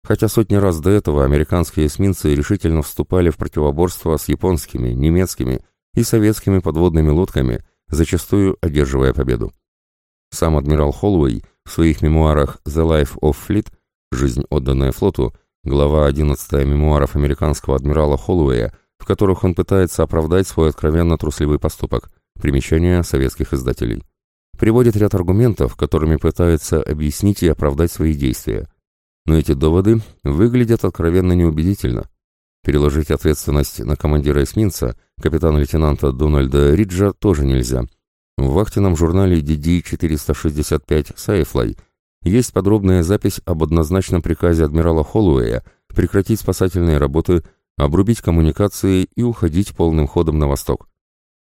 S1: Хотя сотни раз до этого американские эсминцы решительно вступали в противоборство с японскими, немецкими и советскими подводными лодками, зачастую одерживая победу. Сам адмирал Холлоуэй в своих мемуарах «The Life of Fleet» «Жизнь, отданная флоту», глава 11 мемуаров американского адмирала Холлоуэя, в которых он пытается оправдать свой откровенно трусливый поступок, примечания советских издателей приводит ряд аргументов, которыми пытается объяснить и оправдать свои действия. Но эти доводы выглядят откровенно неубедительно. Переложить ответственность на командира эсминца, капитана-лейтенанта Дональда Риджа, тоже нельзя. В вахтенном журнале DD-465 «Сайфлай» есть подробная запись об однозначном приказе адмирала Холлоуэя прекратить спасательные работы, обрубить коммуникации и уходить полным ходом на восток.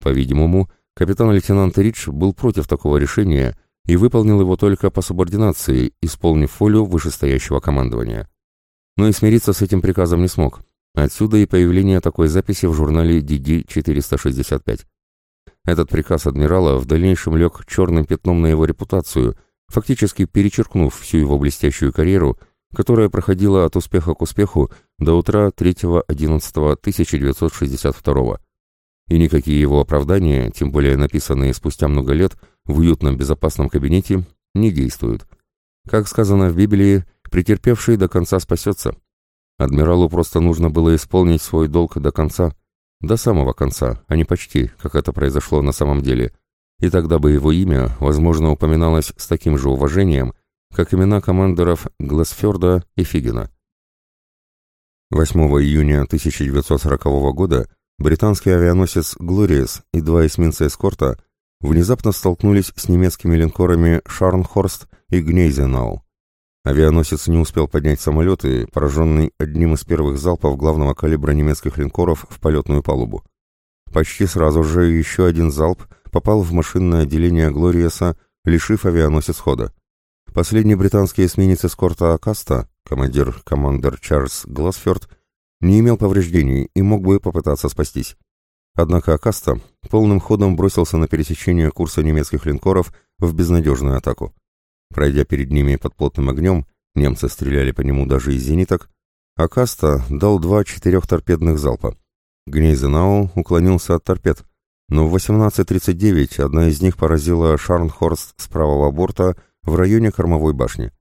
S1: По-видимому, Капитан-лейтенант Ридж был против такого решения и выполнил его только по субординации, исполнив волю вышестоящего командования. Но и смириться с этим приказом не смог. Отсюда и появление такой записи в журнале DD-465. Этот приказ адмирала в дальнейшем лег черным пятном на его репутацию, фактически перечеркнув всю его блестящую карьеру, которая проходила от успеха к успеху до утра 3.11.1962 и никакие его оправдания, тем более написанные спустя много лет в уютном безопасном кабинете, не действуют. Как сказано в Библии, претерпевший до конца спасется. Адмиралу просто нужно было исполнить свой долг до конца, до самого конца, а не почти, как это произошло на самом деле. И тогда бы его имя, возможно, упоминалось с таким же уважением, как имена командоров Гласферда и Фигина. 8 июня 1940 года британский авианосец «Глориес» и два эсминца эскорта внезапно столкнулись с немецкими линкорами «Шарнхорст» и «Гнейзенау». Авианосец не успел поднять самолеты, пораженный одним из первых залпов главного калибра немецких линкоров в полетную палубу. Почти сразу же еще один залп попал в машинное отделение «Глориеса», лишив авианосец хода. Последний британский эсминец эскорта «Акаста», командир командер Чарльз Гласфорд, не имел повреждений и мог бы попытаться спастись. Однако Акаста полным ходом бросился на пересечение курса немецких линкоров в безнадежную атаку. Пройдя перед ними под плотным огнем, немцы стреляли по нему даже из зениток, Акаста дал два четырехторпедных залпа. Гнейзенау уклонился от торпед, но в 18.39 одна из них поразила Шарнхорст с правого борта в районе кормовой башни.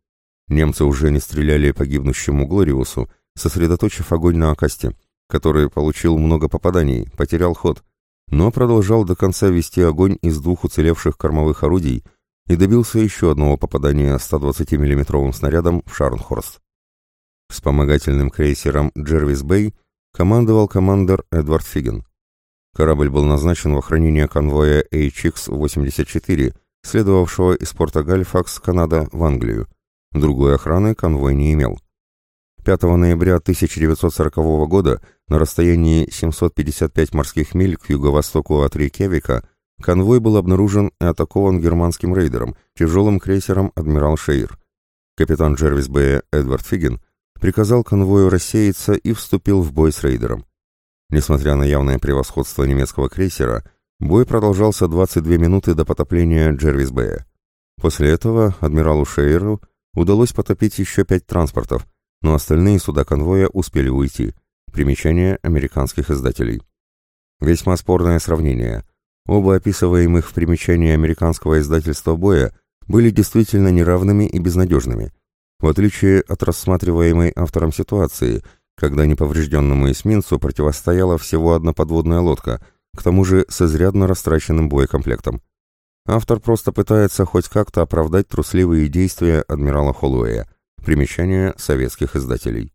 S1: Немцы уже не стреляли по гибнущему Глориусу, сосредоточив огонь на Акасте, который получил много попаданий, потерял ход, но продолжал до конца вести огонь из двух уцелевших кормовых орудий и добился еще одного попадания 120 миллиметровым снарядом в Шарнхорст. Вспомогательным крейсером «Джервис Бэй» командовал командир Эдвард Фиген. Корабль был назначен в охранение конвоя HX-84, следовавшего из порта Галифакс, Канада, в Англию. Другой охраны конвой не имел. 5 ноября 1940 года на расстоянии 755 морских миль к юго-востоку от Рейкевика конвой был обнаружен и атакован германским рейдером, тяжелым крейсером «Адмирал Шейр». Капитан Джервис Б. Эдвард Фиген приказал конвою рассеяться и вступил в бой с рейдером. Несмотря на явное превосходство немецкого крейсера, бой продолжался 22 минуты до потопления Джервис Бэя. После этого адмиралу Шейеру удалось потопить еще пять транспортов, но остальные суда конвоя успели уйти. Примечание американских издателей. Весьма спорное сравнение. Оба описываемых в примечании американского издательства боя были действительно неравными и безнадежными. В отличие от рассматриваемой автором ситуации, когда неповрежденному эсминцу противостояла всего одна подводная лодка, к тому же с изрядно растраченным боекомплектом. Автор просто пытается хоть как-то оправдать трусливые действия адмирала Холлуэя. Примечание советских издателей.